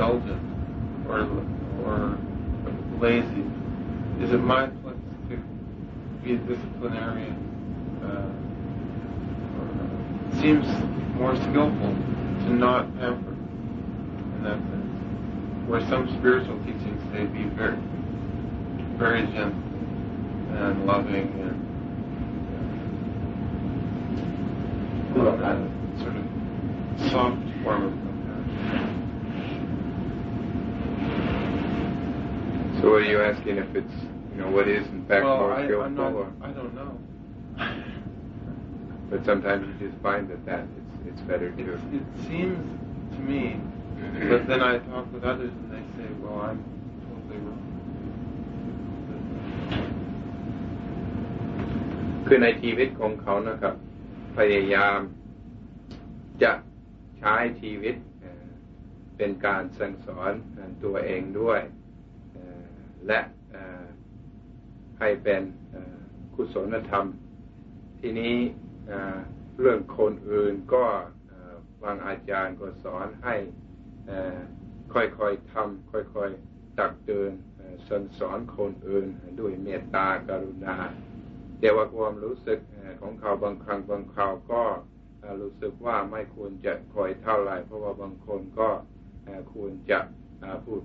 indulgent or or lazy? Is it my place to be a disciplinarian? Uh, seems more skillful to not pamper in that sense. Where some spiritual teachings say be very, very gentle and loving and you know, uh, sort of soft form of So what are you asking if it's, you know, what is in fact well, more I, skillful? I'm not, or, I don't know. but sometimes you just find that that it's, it's better to. It, it seems to me, but then I talk with others and they say, well, I'm totally wrong. คือในชีวิตของเขานะครับ พยายามจะใช้ชีวิตเอ่อเป็นการสั่งสอนตัวเองด้วยเอ่อและเอ่อ ให้เป็นกุศลธรรม ทีนี้เรื่องคนอื่นก็บางอาจารย์ก็สอนให้ค่อยๆทำค่อยๆตักเตือนเอ่อสั่งสอนคนอื่นด้วยเมตตากรุณา แต่ว่าความรู้สึกของเขาบางครั้งบางคราวก็รู้สึกว่าไม่ควรจะคอยเท่าไหร่เพราะว่าบางคนก็ควรจะพูด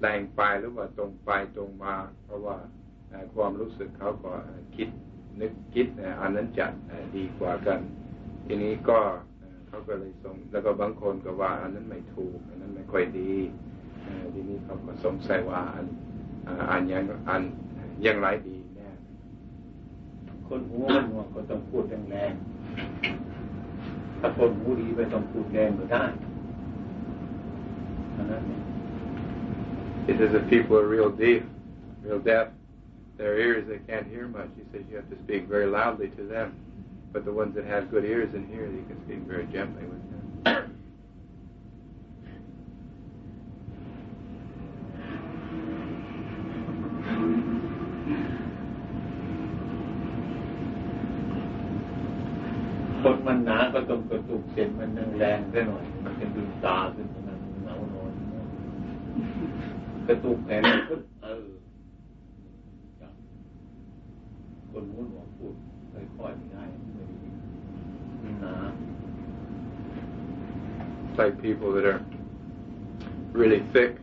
แรงไปหรือว่าตรงไปตรงมา เพราะว่า ความรู้สึกเขาก็คิดนึกคิดอันนั้นจะเอ่อดีกว่ากัน ทีนี้ก็เขาก็เลยสงแล้วก็บางคนก็ว่า อันนั้นไม่ถูก อันนั้นไม่ค่อยดีทีนี้เขาก็สงสัยว่าอันอันยังอันยังไรดีแน่คนหูมันหนวกก็ต้องพูดแรงๆถ้าคนหูดีไม่ต้องพูดแรงก็ได้เท่านั้นเอง He says if people are real deaf, real deaf, their ears they can't hear much. He says you have to speak very loudly to them. But the ones that have good ears and hear, you can speak very gently with them. people that are really thick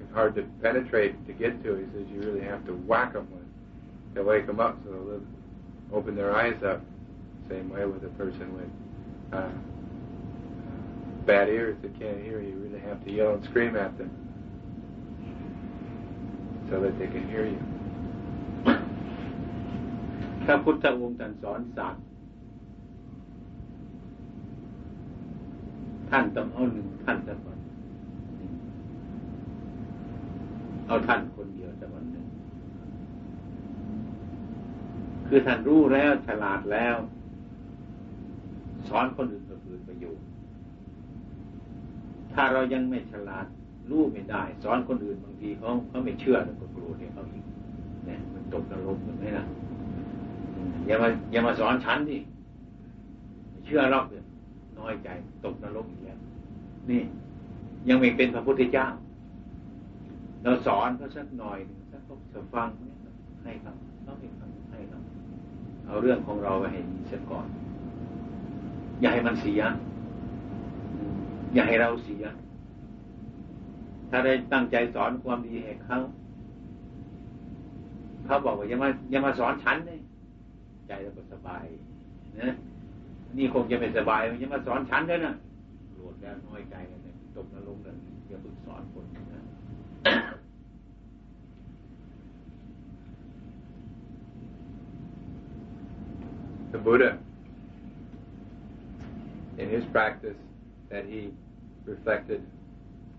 and hard to penetrate to get to. He says you really have to whack them with, to wake them up so they'll live, open their eyes up. Same way with a person with uh, uh, bad ears that can't hear. You really have to yell and scream at them so that they can hear you. ถ้าพุทธองค์ท่านสอนสัตว์ ท่านต้องเอาหนึ่งท่านสักวันเอาท่านคนเดียวสักวันหนึ่งคือท่านรู้แล้วฉลาดแล้ว สอนคนอื่นก็คือประโยชน์ถ้าเรายังไม่ฉลาดรู้ไม่ได้ สอนคนอื่นบางทีเขาเขาไม่เชื่อแล้วก็โกรธเนี่ยเขาอีกเนี่ยมันตกนรกเหมือนไหมล่ะอย่ามาอย่ามาสอนฉันดิเชื่อรอกเนี่ย น้อยใจตกนรกอีกแล้ว นี่ ยังไม่เป็นพระพุทธเจ้า เราสอนเขาสักหน่อยสักเขาฟังให้ครับต้องให้ครับให้ครับเอาเรื่องของเราไปให้ดีเสียก่อน อย่าให้มันเสีย อย่าให้เราเสีย ถ้าได้ตั้งใจสอนความดีให้เขาเขาบอกว่าอย่ามาอย่ามาสอนฉันเลยใจเราก็สบายนะ นี่คงจะเป็นสบายอย่ามาสอนฉันด้วยนะโกรธแล้วน้อยใจกันเลยตกนรกเลยอย่าฝึกสอนคนนะ the Buddha, in his practice, that he reflected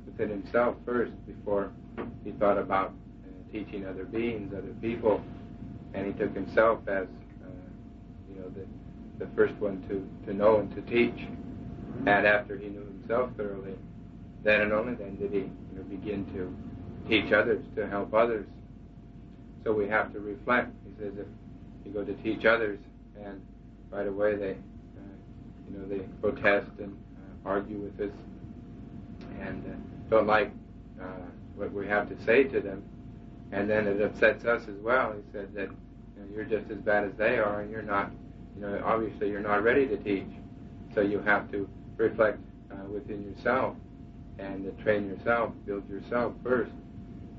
within himself first before he thought about uh, teaching other beings, other people, and he took himself as, uh, you know, the, the first one to, to know and to teach. And after he knew himself thoroughly, then and only then did he you know, begin to teach others, to help others. So we have to reflect. He says if you go to teach others, and right away they, uh, you know, they protest and uh, argue with us, and uh, don't like uh, what we have to say to them, and then it upsets us as well. He said that you know, you're just as bad as they are, and you're not. You know, obviously you're not ready to teach, so you have to reflect uh, within yourself and uh, train yourself, build yourself first.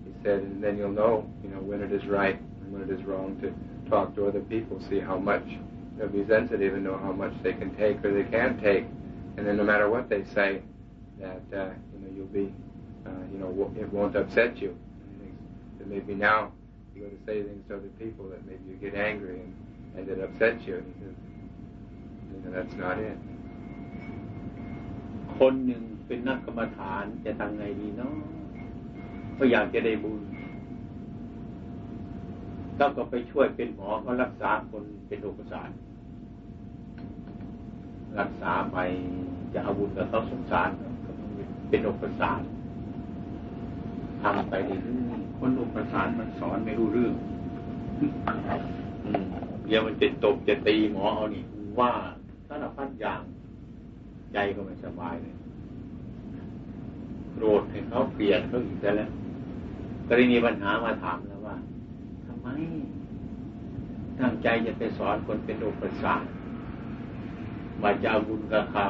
He said, and then you'll know, you know, when it is right and when it is wrong to talk to other people, see how much they'll be sensitive and know how much they can take or they can't take, and then no matter what they say, that uh, you know you'll be, uh, you know, it won't upset you. That maybe now you go to say things to other people that maybe you get angry and, and it upsets you. And he says, you know, that's not it. คนหนึ่งเป็นนักกรรมฐานจะทำไงดีเนาะก็อยากจะได้บุญแล้วก็ไปช่วยเป็นหมอก็รักษาคนเป็นโรคประสาทรักษาไปจะเอาบุญกับเขาสงสารเป็นโรคประสาททำไปเรื่อยๆคนโรคประสาทมันสอนไม่รู้เรื่อง เดี๋ยวมันจะตบจะตีหมอเอานี่ว่าสารพัดอย่าง ใจก็ไม่สบายเลยโกรธให้เขาเปลี่ยนเขาอีกแล้วก็เลยมีปัญหามาถามแล้วว่าทำไมตั้งใจจะไปสอนคนเป็นโรคประสาทมาจะเอาบุญกับเขา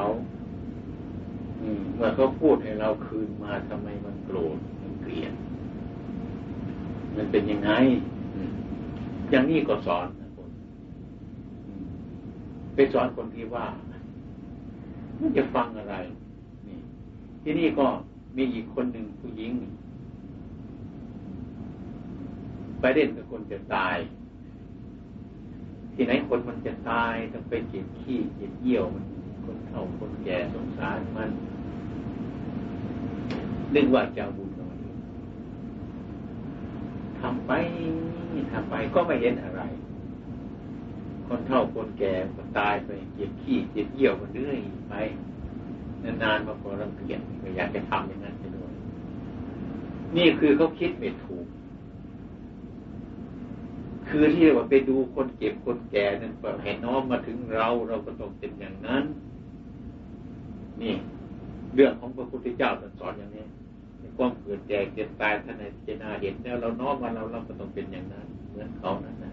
เมื่อเขาพูดให้เราคืนมาทำไมมันโกรธมันเกลียดมันเป็นยังไงอย่างนี้ก็สอน สอนคนที่ว่ามันจะฟังอะไร นี่ ที่นี่ก็มีอีกคนหนึ่งผู้หญิง ไปเล่นกับคนจะตาย ที่ไหนคนมันจะตายต้องไปเจ็บขี้เจ็บเยี่ยวมันคนเฒ่าคนแก่สงสารมันนึกว่าจะบุญทำไปทำไปก็ไม่เห็นอะไร คนเฒ่าคนแก่คนตายไปเจ็บขี้เจ็บเยี่ยวมันเรื่อยไปนานๆมาพอรังเกียจไม่อยากจะทำอย่างนั้นไปด้วยนี่คือเขาคิดไม่ถูก คือที่ว่าไปดูคนเก็บคนแก่นั้นก็ให้น้อมมาถึงเราเราก็ต้องเป็นอย่างนั้น นี่ เรื่องของพระพุทธเจ้าสอนอย่างนี้ความเกิดแก่เจ็บตายท่านในเจนาเห็นแล้วเราน้อมมาเราเราก็ต้องเป็นอย่างนั้นเหมือนเขานั้นนะ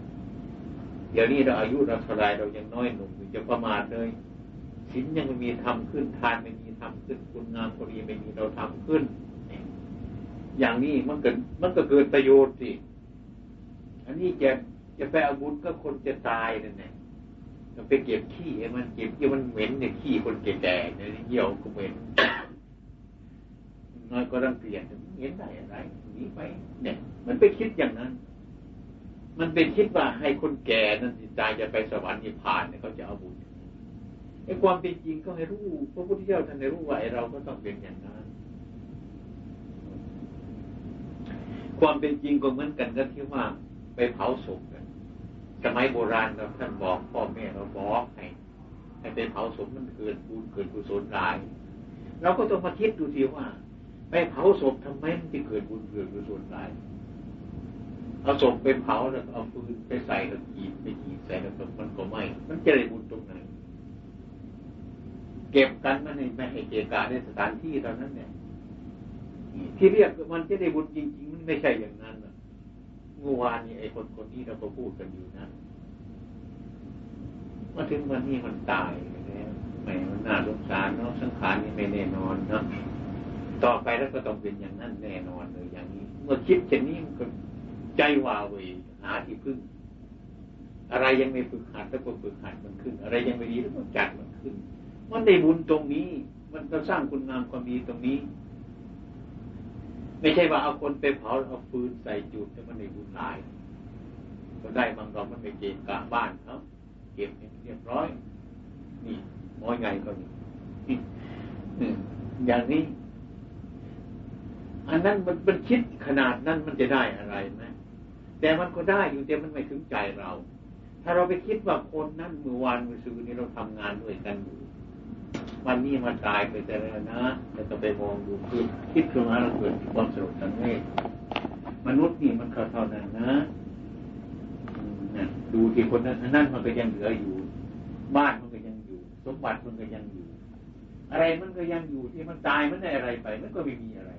เดี๋ยวนี้เราอายุเราเท่าไรเรายังน้อยหนุ่มอยู่จะประมาทเลยศีลยังไม่มีทำขึ้นทานไม่มีทำขึ้นคุณงามพอดีไม่มีเราทำขึ้น อย่างนี้มันเกิดมันก็เกิดประโยชน์สิอันนี้จะจะไปเอาบุญก็คนจะตายนั่นแหละไปเก็บขี้มันเก็บที่มันเหม็นเนี่ยขี้คนแก่ๆเนี่ยเยี่ยวก็เหม็นน้อยก็รังเกียจเห็นได้อะไรนี้ไปเนี่ย มันไปคิดอย่างนั้น มันเป็นคิดว่าให้คนแก่นั้นตายจะไปสวรรค์นิพพานเนี่ยเขาจะเอาบุญไอ้ความเป็นจริงก็ให้รู้พระพุทธเจ้าท่านให้รู้ว่าไอ้เราก็ต้องเป็นอย่างนั้นความเป็นจริงก็เหมือนกันก็ที่ว่าไปเผาศพกันสมัยโบราณเราท่านบอกพ่อแม่เราบอกให้ให้ไปเผาศพมันเกิดบุญเกิดกุศลร้ายเราก็ต้องมาคิดดูทีว่าไปเผาศพทำไมมันจะเกิดบุญเกิดกุศลร้าย เอาศพไปเผาแล้วเอาฟืนไปใส่แล้วขีดไปขีดใส่แล้วมันก็ไหมมันจะได้บุญตรงไหนเก็บกันมันไม่ให้เกกาในสถานที่ตอนนั้นเนี่ยที่เรียกมันจะได้บุญจริงๆมันไม่ใช่อย่างนั้นเมื่อวานนี้ไอ้คนคนนี้เราก็พูดกันอยู่นะมาถึงวันนี้มันตายแล้วแหมมันน่าสงสารเนาะสังขารนี่ไม่แน่นอนเนาะต่อไปแล้วก็ต้องเป็นอย่างนั้นแน่นอนเลยอย่างนี้ เมื่อคิดเช่นนี้มันก็ ใจวาวเวหาที่พึ่ง อะไรยังไม่ฝึกหัดแล้วก็ฝึกหัดมันขึ้น อะไรยังไม่ดีแล้วก็จัดมันขึ้น มันได้บุญตรงนี้ มันก็สร้างคุณงามความดีตรงนี้ ไม่ใช่ว่าเอาคนไปเผาเอาฟืนใส่จุดแล้วมันได้บุญหลายก็ได้บางเรามันไปเกณฑ์กลางบ้านเขาเก็บเรียบร้อย นี่มอยไงก็นี่อย่างนี้ อันนั้นมันมันคิดขนาดนั้นมันจะได้อะไรไหม แต่มันก็ได้อยู่แต่มันไม่ถึงใจเรา ถ้าเราไปคิดว่าคนนั้นเมื่อวานเมื่อซื้อนี้เราทำงานด้วยกันอยู่วันนี้มันตายไปแต่แล้วนะแล้วก็ไปมองดูคือคิดขึ้นมาเราเกิดความสนุกสังเวชมนุษย์นี่มันเท่านั้นนะดูที่คนนั้นนั่นมันก็ยังเหลืออยู่ บ้านมันก็ยังอยู่ สมบัติมันก็ยังอยู่ อะไรมันก็ยังอยู่ที่มันตายมันได้อะไรไป มันก็ไม่มีอะไร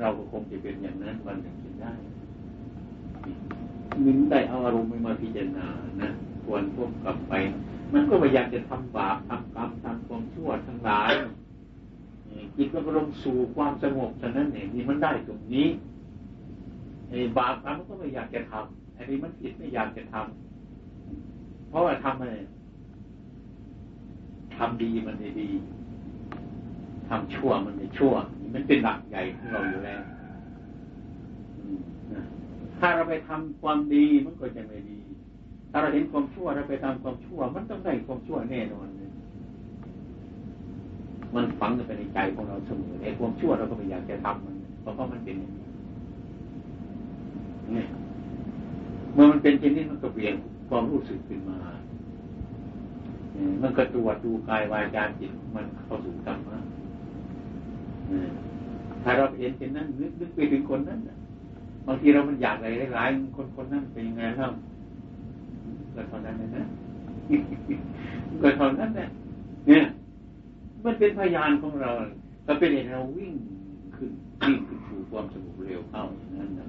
เราก็คงจะเป็นอย่างนั้นวันหนึ่งจะได้มึงได้เอาอารมณ์มาพิจารณานะควรพวกกลับไป มันก็พยายามจะทำบาปทำกรรมทำความชั่วทั้งหลายจิตมันก็ลงสู่ความสงบฉะนั้นเองนี่มันได้ตรงนี้ไอ้บาปกรรมมันก็ไม่อยากจะทำไอ้นี่มันผิดไม่อยากจะทำเพราะว่าทำอะไรทำดีมันด้ดี ทำชั่วมันได้ชั่ว มันเป็นหลักใหญ่ของเราอยู่แล้วถ้าเราไปทำความดีมันก็จะไม่ดี ถ้าเราเห็นความชั่วเราไปทำความชั่ว มันต้องได้ความชั่วแน่นอนมันฝังอยู่ในใจของเราเสมอไอ้ความชั่วเราก็ไม่อยากจะทำมันเพราะมันเป็นอย่างนี้เมื่อมันเป็นเช่นนี้มันก็เปลี่ยนความรู้สึกขึ้นมา มันก็ตรวจดูกายวายจาจิตมันเข้าสู่ธรรมะ ถ้าเราเห็นเช่นนั้นนึกนึกไปถึงคนนั้นบางทีเรามันอยากอะไรหลายคนคนนั้นเป็นยังไงเล่าก็เท่านั้นนะก็เท่านั้นนะเนี่ย มันเป็นพยานของเราก็เป็นเหตุเราวิ่งขึ้นวิ่งขึ้นสู่ความสงบเร็วเข้าอย่างนั้นนะ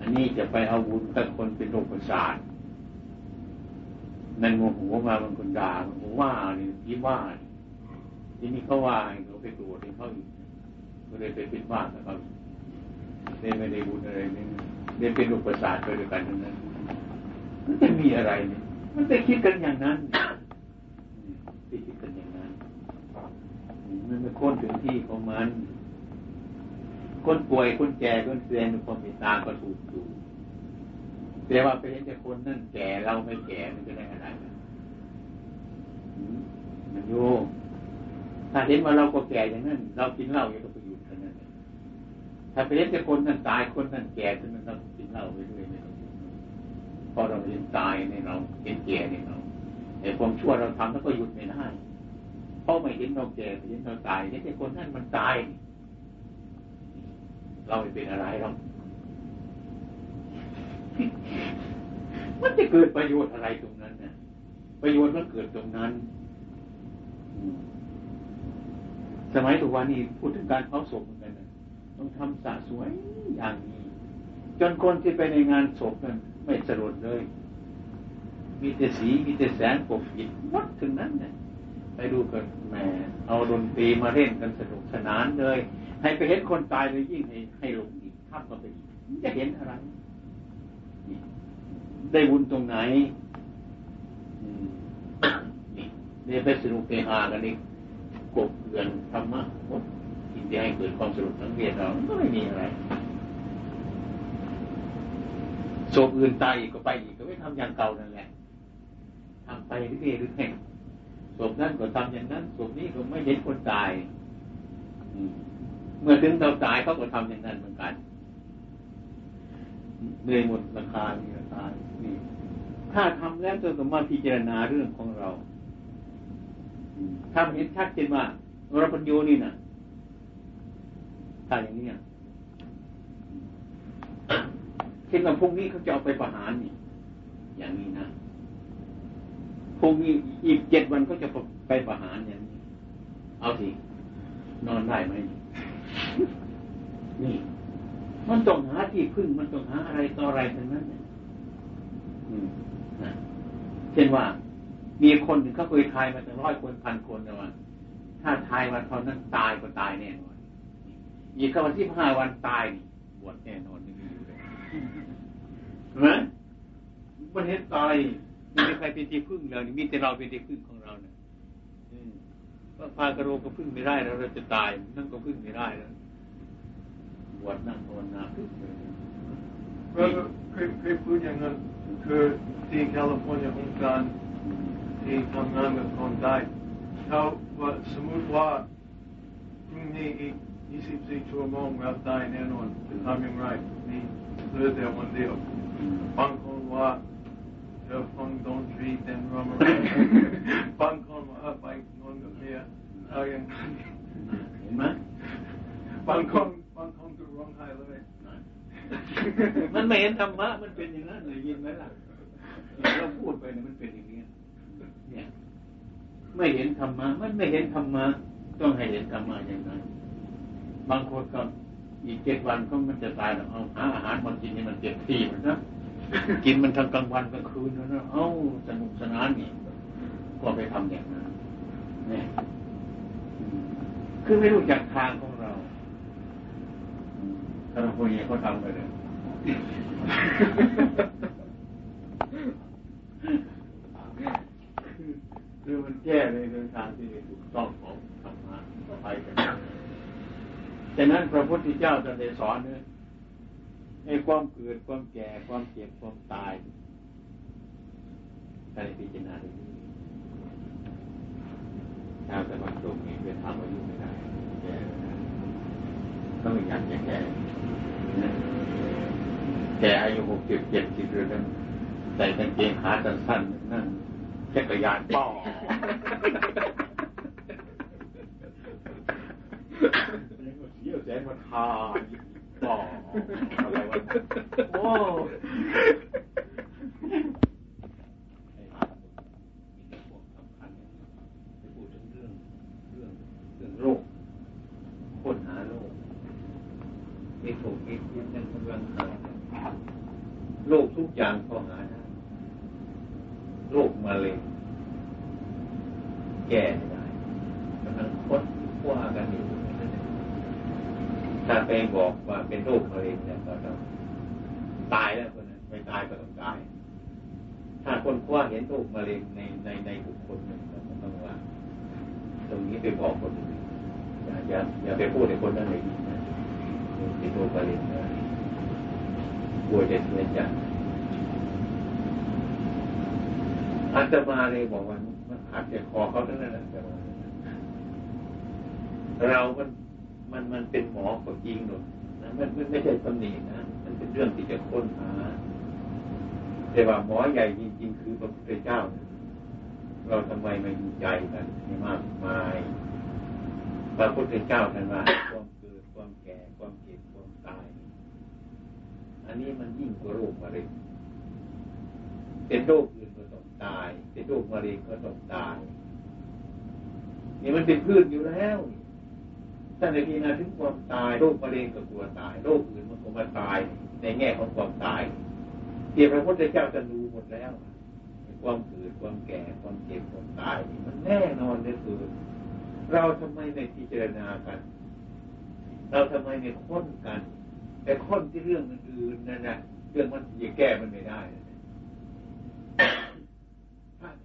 อันนี้จะไปเอาบุญกับคนเป็นโรคประสาทนั่นโมโหมาบางคนด่าบางคนว่านี่ยิ้มว่าทีนี้เขาว่าเขา ไปตรวจเขาอีกก็เลยไปเป็นว่าแต่เขาเรียไม่ได้บุญอะไรนี่เรียเป็นลูกประสาทไปด้วยกันทั้งนั้น มันจะมีอะไรเนี่ยมันไปคิดกันอย่างนั้นไปคิดกันอย่างนั้นมันไม่ค้นถึงที่ของมัน คนป่วยคนแก่คนเสียนความมีตาก็ถูกอยู่แต่ว่าไปเห็นแต่คนนั่นแก่เราไม่แก่มันจะได้อะไรมันโย ถ้าเห็นว่าเราก็แก่อย่างนั้น เรากินเหล้าอย่างก็ไปอยู่เท่านั้นถ้าไปเห็นแต่คนนั่นตายคนนั่นแก่ฉะนั้นเรากินเหล้าไปด้วยไม่ต้องพอเราเห็นตายในเราเห็นแก่ในเราแต่ความชั่วเราทำแล้วก็หยุดไม่ได้เพราะไม่เห็นเราแก่เห็นเราตายเห็นแต่คนนั่นมันตาย เราไม่เป็นอะไรหรอกมันจะเกิดประโยชน์อะไรตรงนั้นเนี่ยประโยชน์มันเกิดตรงนั้นสมั ยตุวันนี้พูดถึงการเผาศพเหมือนกันต้องทำสะสวยอย่างนี้ จนคนที่ไปในงานศพนั้นไม่สลดเลย มีแต่สีมีแต่แสงปกปิดวัดถึงนั้นเนี่ยไปดูกันแหมเอาดนตรีมาเล่นกันสนุกสนานเลย ให้ไปเห็นคนตายเลยยิ่งให้ให้หลงอีกทับมาไปอีกจะเห็นอะไร ได้บุญตรงไหนเนี่ยไปสรุปไปหากันนี่ก บเกือนธรรมะที่จะให้เกิดความสรุปทั้งเวียนเราก็ไม่มีอะไรโศกอื่นตายอีกก็ไปอีกก็ไม่ทำอย่างเก่านั่นแหละทำไปเรื่อยๆเรื่อยๆศพนั้นก็ทำอย่างนั้นศพนี้ก็ไม่เห็นคนตายเมื่อถึงเราตายเขาก็ทำอย่างนั้นเหมือนกันเลยหมดราคามีราคานี่ถ้าทำแล้วจะต้องมาพิจารณาเรื่องของเรา ถ้าเห็นชัดเจนว่าเราปัญโยนี่นะถ้าอย่างนี้เช่นว่าพรุ่งนี้เขาจะเอาไปประหารนี่ อย่างนี้นะพรุ่งนี้อีกเจ็ดวันเขาจะไปประหารอย่างนี้ เอาสิ นอนได้ไหมนี่ มันต้องหาที่พึ่ง มันต้องหาอะไรต่ออะไรทั้งนั้นเนี่ยเช่นว่า มีคนถึงเขาเคยทายมาตั้งร้อยคนพันคนแต่ว่าถ้าทายวันเท่านั้นตายก็ตายแน่นอนอีกวันที่ห้าวันตายบวชแน่นอนไม่มีอยู่เลยเห็นไหมมันเห็นตายมีใครเป็นที่พึ่งเรานี่มีแต่เราเป็นที่พึ่งของเราเนี่ยว่าพากระโรก็พึ่งไม่ได้แล้วเราจะตายนั่นก็พึ่งไม่ได้แล้วบวชนั่งภาวนาพึ่งเลยเคยเคยพูดอย่างนั้นคือที่แคลิฟอร์เนียองค์การ ที่ทำงานกับคนได้เขาว่าสมมติว่าพรุ่งนี้อีก24ชั่วโมงเราตายแน่นอนจะทำอย่างไรนี่เหลือแต่วันเดียวบางคนว่าจะฟังดนตรีเต้นรำบางคนว่าไปนอนกับเมียเอาอย่างนั้นเห็นไหมบางคนบางคนก็ร้องไห้เลยมันไม่เห็นธรรมะมันเป็นอย่างนั้นเลยยินไหมล่ะเราพูดไปเนี่ยมันเป็นอย่างนี้ เนี่ย ไม่เห็นธรรมะมันไม่เห็นธรรมะต้องให้เห็นธรรมะอย่างนั้นบางคนก็อีกเจ็ดวันก็มันจะตายแล้วเอาหาอาหารมากินนี่มันเจ็บที่มันนะกินมันทั้งกลางวันกลางคืนนะเอ้าสนุกสนานนี่ก็ไปทำอย่างนั้นนี่คือไม่รู้จักทางของเราถ้าเราคนนี้เขาทำไปเลย คือมันแก้ในทางที่ถูกต้องของธรรมะก็ไปกันดังนั้นพระพุทธเจ้าจะได้สอนเนี่ยให้ความเกิดความแก่ความเจ็บความตายการพิจารณาดูชาวตะวันตกนี่เป็นทำอายุไม่ได้แก่ต้องอยากจะแก่แก่อายุหกสิบเจ็ดสิบเดือนใส่กางเกงขาสั้นๆนั่น จักรยานป้อเยี่ยวแสงมาทาป้ออะไรวะโอ้โรคค้นหาโรคมีถูกมีนั่นกำลังหาโรคทุกอย่างก็หาได้ โรคมะเร็งแก่ได้กำลังค้นคว้ากันอยู่ถ้าไปบอกว่าเป็นโรคมะเร็งเนี่ยก็ต้องตายแล้วคนนั้นไม่ตายก็ต้องตาย ถ้าคนคว้าเห็นโรคมะเร็งในในในบุคคลหนึ่งก็ต้องว่า ตรงนี้ไปบอกคนอื่นอย่าอย่าอย่าไปพูดในคนนั้นเลยนะเป็นโรคมะเร็งนะกลัวจะเสียใจ อาตมาเลยบอกว่ามันอาจจะคอเขาทั้งนั้นแหละแต่เรามันมันมันเป็นหมอก็จริงหรอกนะมันไม่ใช่ตำหนินะมันเป็นเรื่องที่จะค้นหา แต่ว่าหมอใหญ่จริง ๆ คือพระพุทธเจ้า เราทำไมไม่ดูใจกันให้มากมายพระพุทธเจ้าท่านว่าความเกิดความแก่ความเจ็บความตาย อันนี้มันยิ่งกว่าโรคมะเร็งเป็นโรค ตายเป็นโรคมะเร็งก็ต้องตายนี่มันเป็นพืชอยู่แล้วถ้าในที่นั้นถึงความตายโรคมะเร็งก็กลัวตายโรคอื่นมันก็มาตายในแง่ของความตายเทียพระพุทธเจ้าจะรู้หมดแล้วความเกิดความแก่ความเจ็บความตายมันแน่นอนเลยคือเราทำไมไม่พิจารณากัน เราทำไมไม่ค้นกัน แต่ค้นที่เรื่องอื่นนั่นนะเรื่องมันยังแก้มันไม่ได้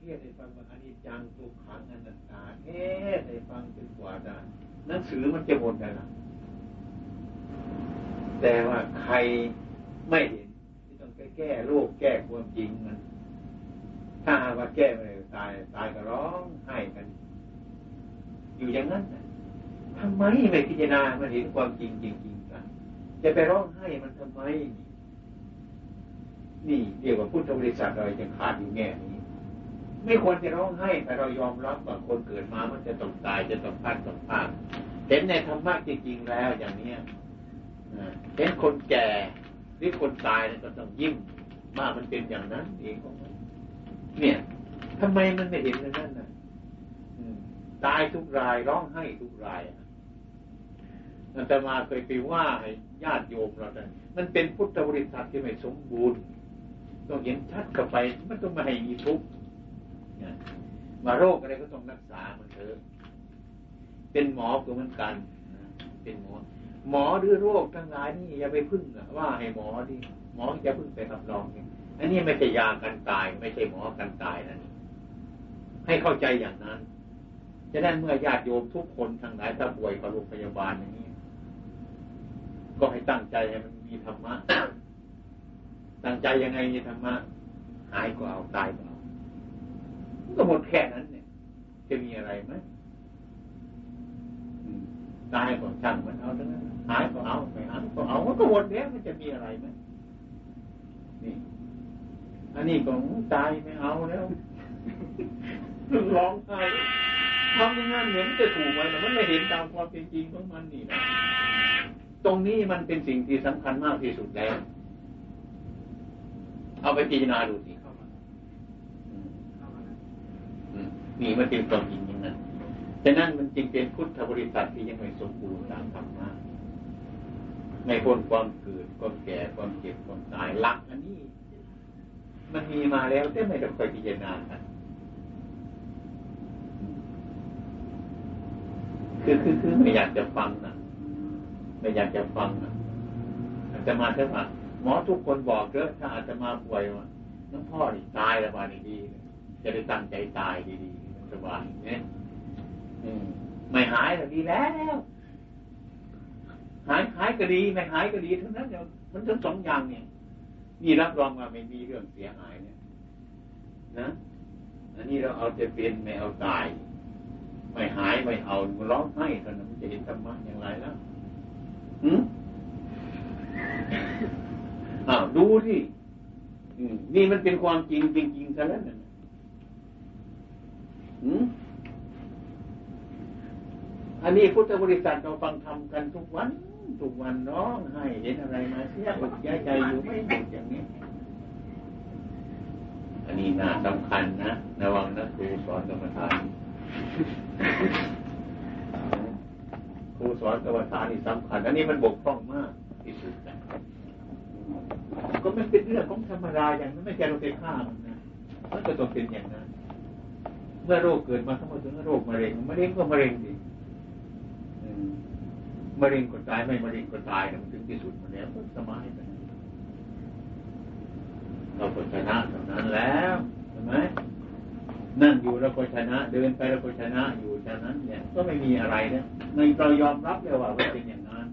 เทศในฟังว่าอนิจจังทุกขังอนัตตาเทศในฟังจนกว่าได้หนังสือมันจะหมดแล้วแต่ว่าใครไม่เห็นที่ต้องไปแก้โรคแก้ความจริงมันถ้าว่าแก้ไม่ได้ตายตายก็ร้องไห้กัน อยู่อย่างนั้นทำไมไม่พิจารณามันเห็นความจริงจริงๆกันจะไปร้องไห้มันทำไม นี่เรียกว่าพุทธบริษัทเราจะขาดอยู่แง่นี้ ไม่ควรจะร้องไห้แต่เรายอมรับว่าคนเกิดมามันจะต้องตายจะต้องพัดต้องพากเห็นในธรรมะจริงๆแล้วอย่างเนี้ยเห็นคนแก่หรือคนตายก็ต้องยิ้มว่ามันเป็นอย่างนั้นเองของมันเนี่ยทำไมมันไม่เห็นอย่างนั้นน่ะตายทุกรายร้องไห้ทุกรายอาตมาเคยไปว่าให้ญาติโยมเราเนี่ยมันเป็นพุทธบริษัทที่ไม่สมบูรณ์ต้องเห็นชัดเข้าไปมันต้องมาให้มีทุกข์ มาโรคอะไรก็ต้องรักษามันเถอะเป็นหมอก็เหมือนกันเป็นหมอ หมอหรือโรคทั้งหลายนี่อย่าไปพึ่งว่าให้หมอดิหมออย่าพึ่งไปรับรองเนี่ยอันนี้ไม่ใช่ยากันตาย ไม่ใช่หมอกันตายนั่ให้เข้าใจอย่างนั้นฉะนั้นเมื่อญาติโยมทุกคนทั้งหลายถ้าป่วยกับโรงพยาบาลอย่างนี้ ก็ให้ตั้งใจให้มันมีธรรมะตั้งใจยังไงมีธรรมะหายก็เอาตายก็เอา ก็หมดแค่นั้นเนี่ย จะมีอะไรไหมตายก็ช่างมันเอาทั้งนั้นหายก็เอาไม่หายก็เอาก็หมดแล้วมันจะมีอะไรไหมนี่อันนี้ก็ตายไม่เอาแล้วร้องไห้ทำยังไงเห็นจะถูกไหมแต่มันไม่เห็นตามความเป็นจริงของมันนี่นะตรงนี้มันเป็นสิ่งที่สำคัญมากที่สุดแล้ว เอาไปพิจารณาดูสิ นนี่มันเป็นความจริงอย่างนั้นแต่นั่นมันจึงเป็นพุทธบริษัทที่ยังไม่สมบูรณ์ตามธรรมะไม่พ้นความเกิดความแก่ความเจ็บความตายหลักอันนี้ มันมีมาแล้วแต่ไม่ได้คอยพิจารณากันคือคือคือไม่อยากจะฟังนะไม่อยากจะฟังนะอาจจะมาเท่าไหร่หมอทุกคนบอกเยอะถ้าอาจจะมาป่วยว่าน้องพ่อนี่ตายแล้วมาดีๆจะได้ตั้งใจตายดีๆ สบายเนี่ยไม่หายแล้วดีแล้ว หายหายก็ดี ไม่หายก็ดีเท่านั้นเดียวมันทั้งสองอย่างเนี่ยนี่รับรองว่าไม่มีเรื่องเสียหายเนี่ย นะอันนี้เราเอาจะเป็นไม่เอาตาย ไม่หายไม่เอาร้องไห้เท่านั้นจะเห็นธรรมะอย่างไรแล้วหืมอ้าวดูที่นี่มันเป็นความจริงจริงๆซะแล้วนั่น อันนี้พุทธบริษัทเราฟังธรรมกันทุกวัน ทุกวันร้องให้เห็นอะไรมาเสียอกเสียใจอยู่ไม่หมดอย่างนี้ อันนี้น่าสำคัญนะระวังนะครูสอนกรรมฐานครูสอนกรรมฐานนี่สำคัญ อันนี้มันบกพร่องมากที่สุดนะก็ไม่เป็นเรื่องของธรรมดาอย่างนั้นไม่ใช่เราไปฆ่ามันนะมันก็ต้องเป็นอย่างนั้น เมื่อโรคเกิดมาทั้งหมดถึงโรคมะเร็งมะเร็งก็มะเร็งดิมะเร็งก็ตายไม่มะเร็งก็ตายมันถึงที่สุดมาแล้วก็สบายไปเราก็ชนะเท่านั้นแล้วใช่ไหมนั่งอยู่เราก็ชนะ เดินไปเราก็ชนะอยู่ฉะนั้นเนี่ย ก็ไม่มีอะไรเนี่ยในเรายอมรับเลยว่าเป็นอย่างนั้น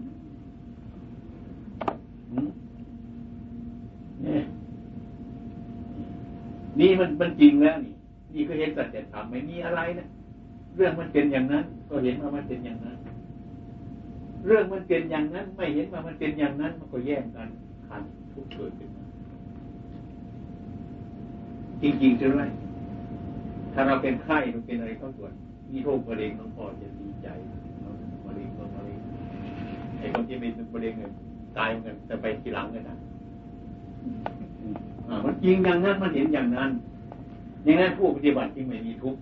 นี่มันมันจริงแล้วนี่ นี่ก็เห็นสัจธรรมไม่มีอะไรนะเรื่องมันเป็นอย่างนั้น ก็เห็นว่ามันเป็นอย่างนั้น เรื่องมันเป็นอย่างนั้น ไม่เห็นว่ามันเป็นอย่างนั้น มันก็แย่งกันขันทุกเกิดขึ้นมาจริงๆใช่ไหมถ้าเราเป็นไข้เราเป็นอะไรก็ตรวจมีโรคมะเร็งน้องพ่อจะดีใจมะเร็งก็มะเร็งไอ้คนที่มีมะเร็งเนี่ยตายเหมือนจะไปทีหลังเลยนะมันจริงอย่างนั้นมันเห็นอย่างนั้น อย่างนั้นผู้ปฏิบัติจริงไม่มีทุกข์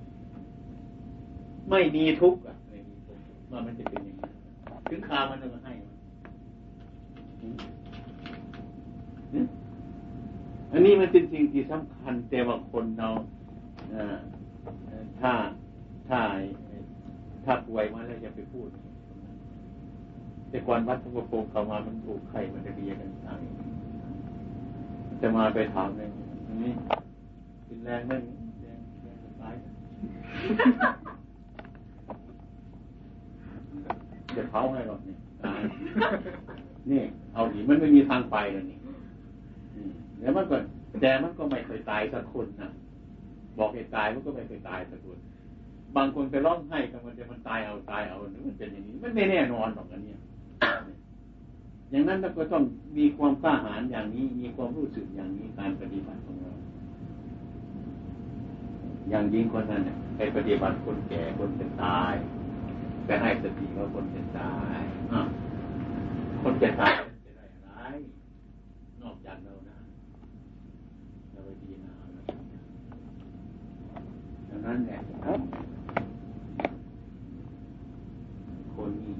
ไม่มีทุกข์อะไม่มีทุกข์ว่ามันจะเป็นอย่างนั้ถึงคามันจะมาให้อันนี้มันเป็นสิ่งที่สำคัญ แต่ว่าคนเราถ้าถ้าถ้าป่วยมาแล้วจะไปพูด แต่ก่อนวัดทุกโปงเข้ามามันถูกไข่มันจะเรียกันตายจะมาไปถามเลยนี่ กินแรงไหมแรงแรงตายจะเผาให้หรอกนี่ตายนี่เอาดิมันไม่มีทางไปแล้วนี่แล้วมันก็แต่มันก็ไม่เคยตายสักคนนะบอกให้ตายมันก็ไม่เคยตายสักคนบางคนไปร้องไห้กันมันจะมันตายเอาตายเอาหรือมันเป็นอย่างนี้ มันไม่แน่นอนหรอกอันนี้อย่างนั้นเราก็ต้องมีความกล้าหาญอย่างนี้ มีความรู้สึกอย่างนี้การปฏิบัติของเรา อย่างยิ่งคนนั้นเนี่ยไปปฏิบัติคนแก่คนเป็นตาย ไปให้สติว่าคนเป็นตายคนจะตายจะได้อะไรนอกจากเรานะเราไปดีนะดังนั้นแหละคนนี้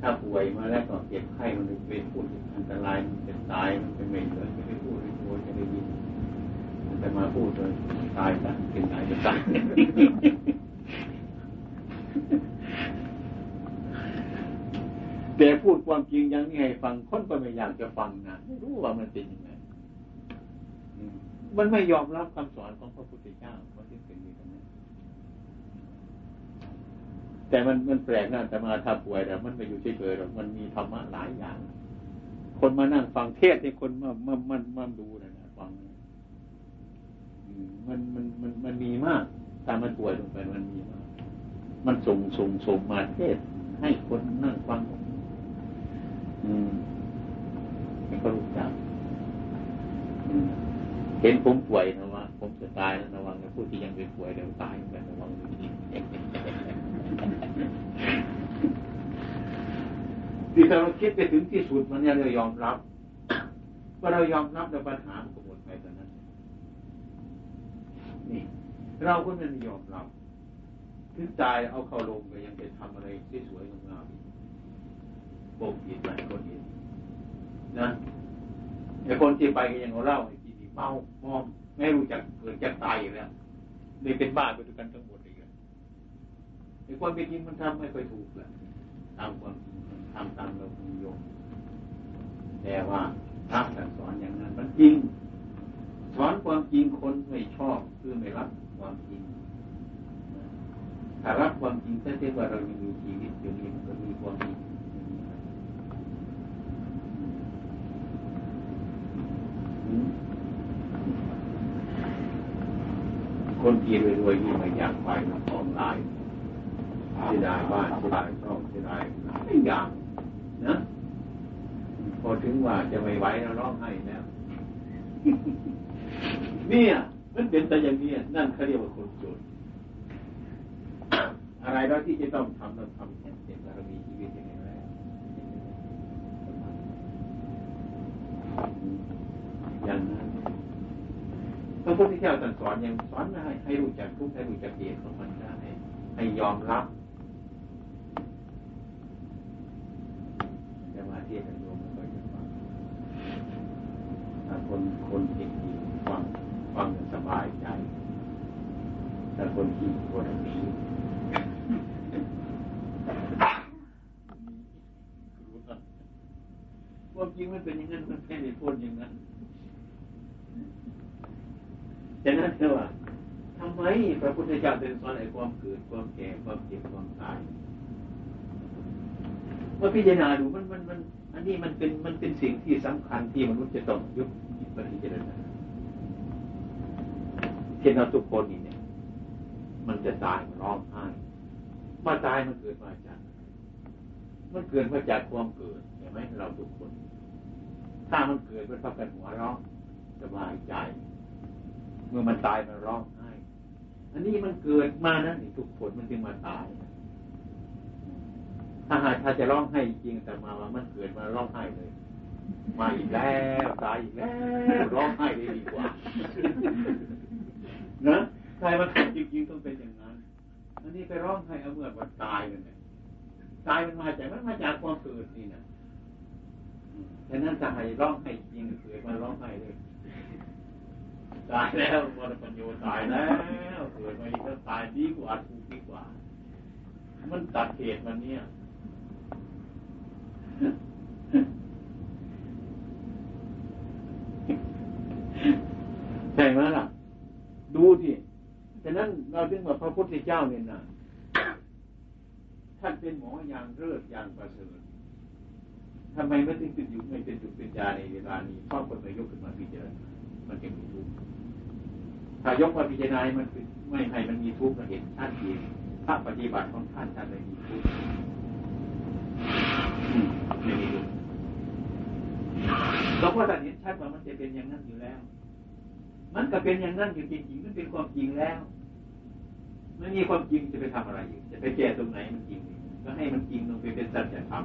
ถ้าป่วยมาแล้วก็เจ็บไข้มันเป็นพูดอันตรายมันเป็นตายมันเป็นไม่เลือจะไปพูดให้ตัวจะได้ยิน มันจะมาพูดเลยตายซะเป็นตายจะตายแต่พูดความจริงยังไงฟังคนก็ไม่อยากจะฟังนะไม่รู้ว่ามันเป็นยังไงมันไม่ยอมรับคำสอนของพระพุทธเจ้าเพราะที่เป็นอย่างนั้นแต่มันมันแปลกนะแต่มาถ้าป่วยแต่มันไม่อยู่เฉยๆหรอกมันมีธรรมะหลายอย่าง คนมานั่งฟังเทศในคนมามามันมาดูนะฟัง มันมันมันมันมีมากถ้ามันป่วยลงไปมันมีมาก มันส่งส่งส่งมาเทศให้คนนั่งฟัง อืมให้เขารู้จักเห็นผมป่วยนะว่าผมจะตายนะระวังนะผู้ที่ยังเป็นป่วยเดี๋ยวตายอนกันระวังที่เราคิดไปถึงที่สุดมันเนี่ยเรายอมรับว่าเรายอมรับแล้วปัญหามันก็หมดไปตอ นี่ เราก็ไม่ยอมรับถึงตายเอาเข้าลงก็ยังไปทำอะไรสวยๆงามๆโบกอินไปคนอินนะไอ้คนที่ไปก็ยังเอาเล่าไอ้ที่เมามอมไม่รู้จักเกิดจักตายอยู่แล้วเลยเป็นบ้าไปด้วยกันทั้งหมดเลยไอ้ความเป็นจริงมันทำไม่ค่อยถูกแหละตามความทำตามเรานิยมแต่ว่าพระสอนอย่างนั้นมันจริง อนความจริงคนไม่ชอบคือไม่รับความจริงถ้ารับความจริงแท้ๆว่าเรายังมีชีวิตอยู่นี่มันก็มีความจริงคนที่รวยๆนี่ไม่อยากไปมันของลายเสียดายบ้านเสียดายช่องเสียดายไม่อยากนะ พอถึงว่าจะไม่ไหวแล้วร้องไห้แล้ว เนี่ย มันเป็นแต่อย่างนี้นั่นเขาเรียกว่าคนจนอะไรแล้วที่จะต้องทำเราทำแค่เด็กเรามีชีวิตยังไงแล้วอย่างนั้นพระพุทธเจ้าตรัสสอนยังสอนให้ให้รู้จักทุกข์ให้รู้จักเหตุของมันได้ให้ยอมรับจะมาเทียบกันโยมไม่ค่อยจะฟังถ้าคนคนเก่งฟังฟังสบายใจแต่คนที่คนนี้ความจริงมัน เป็นอย่างนั้นมันแค่ในพ้นอย่างนั้นฉะนั้นเถอะว่าทำไมพระพุทธเจ้าเป็นสอนไอ้ความเกิดความแก่ความเจ็บความตายเมื่อพิจารณาดูมันมันมัน อันนี้มันเป็นมันเป็นสิ่งที่สำคัญที่มนุษย์จะต้องยุบพิจารณาเช่นเราทุกคนนี่เนี่ย มันจะตายร้องไห้มาตายมันเกิดมาจาก มันเกิดมาจากความเกิดเห็นไหมเราทุกคน ถ้ามันเกิดมันพักกันหัวร้องสบายใจ เมื่อมันตายมันร้องไห้ อันนี้มันเกิดมานะนี่ทุกคนมันจึงมาตาย ถ้าหากถ้าจะร้องไห้จริงแต่มาว่ามันเกิดมาร้องไห้เลย มาอีกแล้วตายอีกแล้วร้องไห้เลยดีกว่า นะใครมันจริงๆต้องเป็นอย่างนั้น อันนี้ไปร้องไห้เอาเมื่อวันตายเลยตายมันมาจากมันมาจากความเกิดนี่นะ ฉะนั้นจะให้ร้องไห้จริงเกิดมาร้องไห้เลยตายแล้วมรปัญโยตายแล้วเกิดมาอีกแล้วตายดีกว่าถูกดีกว่า มันตัดเหตุมันเนี่ยใช่ไหมล่ะ ดูที่ฉะนั้นเราถึงว่าพระพุทธเจ้าเนี่ยนะท่านเป็นหมออย่างเลิศอย่างประเสริฐ ทำไมไม่ถึงเป็นอยู่ไม่เป็นจุดเป็นยาในเวลานี้เพราะคนไม่ยกขึ้นมาพิจารณามันจะมีทุกข์ถ้ายกมาพิจารณามันไม่ให้มันมีทุกข์เราเห็นชัดเจนถ้าปฏิบัติของท่านท่านไม่มีทุกข์ไม่มีทุกข์เราก็ท่านเห็นชัดว่ามันจะเป็นอย่างนั้นอยู่แล้ว มันก็เป็นอย่างนั้นอยู่จริงๆมันเป็นความจริงแล้วไม่มีความจริงจะไปทำอะไรอยู่จะไปแก้ตรงไหนมันจริงก็ให้มันจริงลงไปเป็นสัจธรรม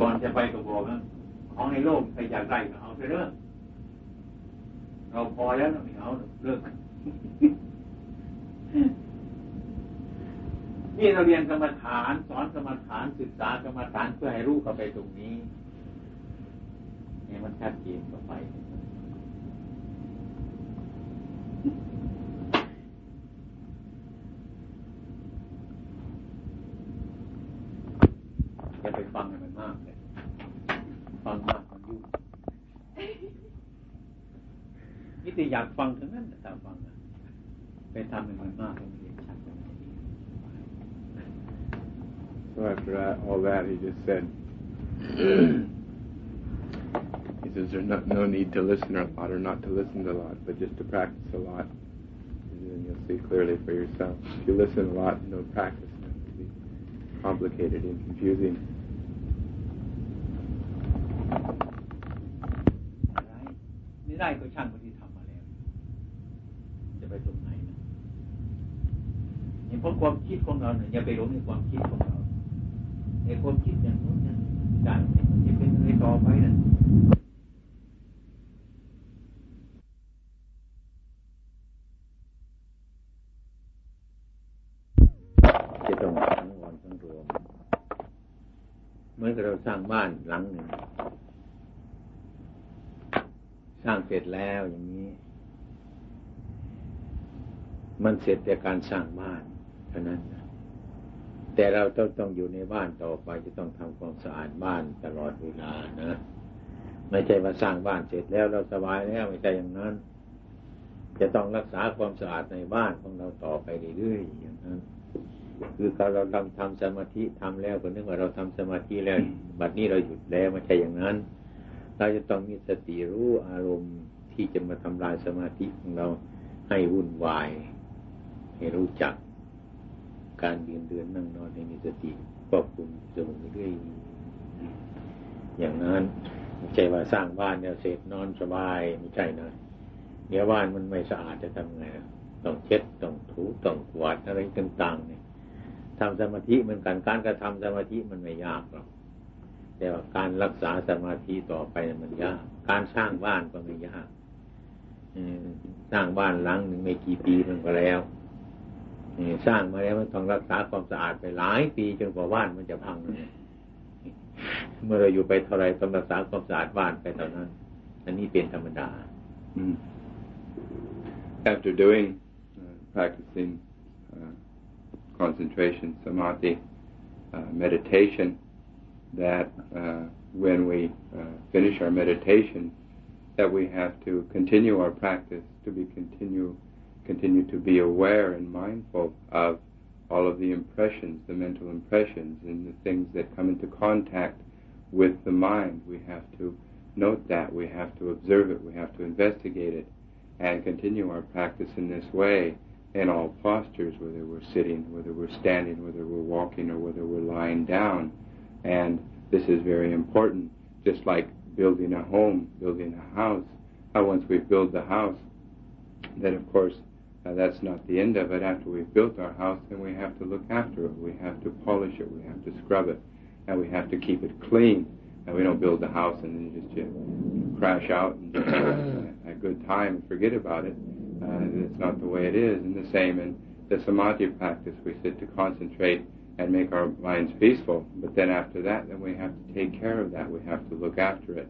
ก่อนจะไปกับบอกนะของในโลกใครอยากได้ก็เอาไปเรื่อเราพอแล้วไม่เอาเลิกนี่เราเรียนกรรมฐาน สอนกรรมฐานศึกษากรรมฐานเพื่อให้รู้เข้าไปตรงนี้เนี่ยมันชัดเจนต่อไป ฟังให้มันมากเลย ฟังมากมันยุ่งนี่แต่อยากฟังทั้งนั้นแต่ฟังนะไปทำให้มันมากมันเรียนชัด So after all that, he just said, he says there's no, no need to listen a lot or not to listen a lot, but just to practice a lot. And then you'll see clearly for yourself. If you listen a lot and don't practice, it will be complicated and confusing. ไม่ได้ก็ช่างคนที่ทำมาแล้ว จะไปตรงไหนนะอย่างเพราะความคิดของเราเนี่ยอย่าไปหลงในความคิดของเราในความคิดอย่างนู้นนั่นงนั้นจะเป็นอะไรต่อไปนั่นจะต้งสังวรสังรวมเหมือนกับเราสร้างบ้านหลังหนึ่ง สร้างเสร็จแล้วอย่างนี้ มันเสร็จแต่การสร้างบ้านเท่านั้นแต่เราต้องต้องอยู่ในบ้านต่อไปจะต้องทำความสะอาดบ้านตลอดเวลานะไม่ใช่ว่าสร้างบ้านเสร็จแล้วเราสบายแล้วไม่ใช่อย่างนั้น จะต้องรักษาความสะอาดในบ้านของเราต่อไปเรื่อยๆอย่างนั้น คือเราเราทำสมาธิทำแล้วก็นึกว่าเราทำสมาธิแล้ว บัดนี้เราหยุดแล้วไม่ใช่อย่างนั้น เราจะต้องมีสติรู้อารมณ์ที่จะมาทำลายสมาธิของเราให้วุ่นวาย ให้รู้จัก การยืนเดินนั่งนอนให้มีสติควบคุมเสมอเรื่อยอย่างนั้นไม่ใช่ว่าสร้างบ้านเนี่ยเสร็จนอนสบายไม่ใช่นะเดี๋ยวบ้านมันไม่สะอาดจะทำไงต้องเช็ดต้องถูต้องกวาดอะไรต่างๆเนี่ยทำสมาธิเหมือนกันการกระทำสมาธิมันไม่ยากหรอก แต่ว่าการรักษาสมาธิต่อไปมันยาก การสร้างบ้านก็ไม่ยากสร้างบ้านหลังหนึ่งไม่กี่ปีมันก็แล้วสร้างมาแล้วมันต้องรักษาความสะอาดไปหลายปีจนกว่าบ้านมันจะพังเมื่อเราอยู่ไปเท่าไรต้องรักษาความสะอาดบ้านไปเท่านั้น อันนี้เป็นธรรมดา After doing uh, practicing uh, concentration, samadhi, uh, meditation, that uh, when we uh, finish our meditation, that we have to continue our practice to be continue continue to be aware and mindful of all of the impressions, the mental impressions, and the things that come into contact with the mind. We have to note that, we have to observe it, we have to investigate it, and continue our practice in this way in all postures, whether we're sitting, whether we're standing, whether we're walking, or whether we're lying down. And this is very important, just like building a home, building a house. How once we build the house, then of course uh, that's not the end of it. After we've built our house, then we have to look after it. We have to polish it. We have to scrub it. And we have to keep it clean. And we don't build the house and then just, just crash out and have a good time and forget about it. Uh, it's not the way it is. And the same in the samadhi practice. We sit to concentrate and make our minds peaceful. But then after that, then we have to take care of that. We have to look after it.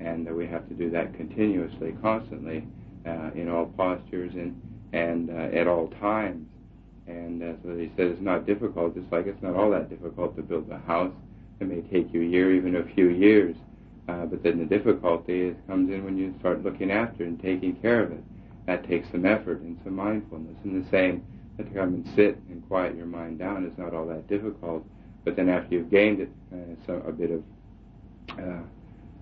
And we have to do that continuously, constantly, uh, in all postures and and uh, at all times. And uh, so he said it's not difficult, just like it's not all that difficult to build a house. It may take you a year, even a few years. Uh, but then the difficulty is, comes in when you start looking after and taking care of it. That takes some effort and some mindfulness. And the same, to come and sit and quiet your mind down is not all that difficult. But then after you've gained it, uh, so a bit of uh,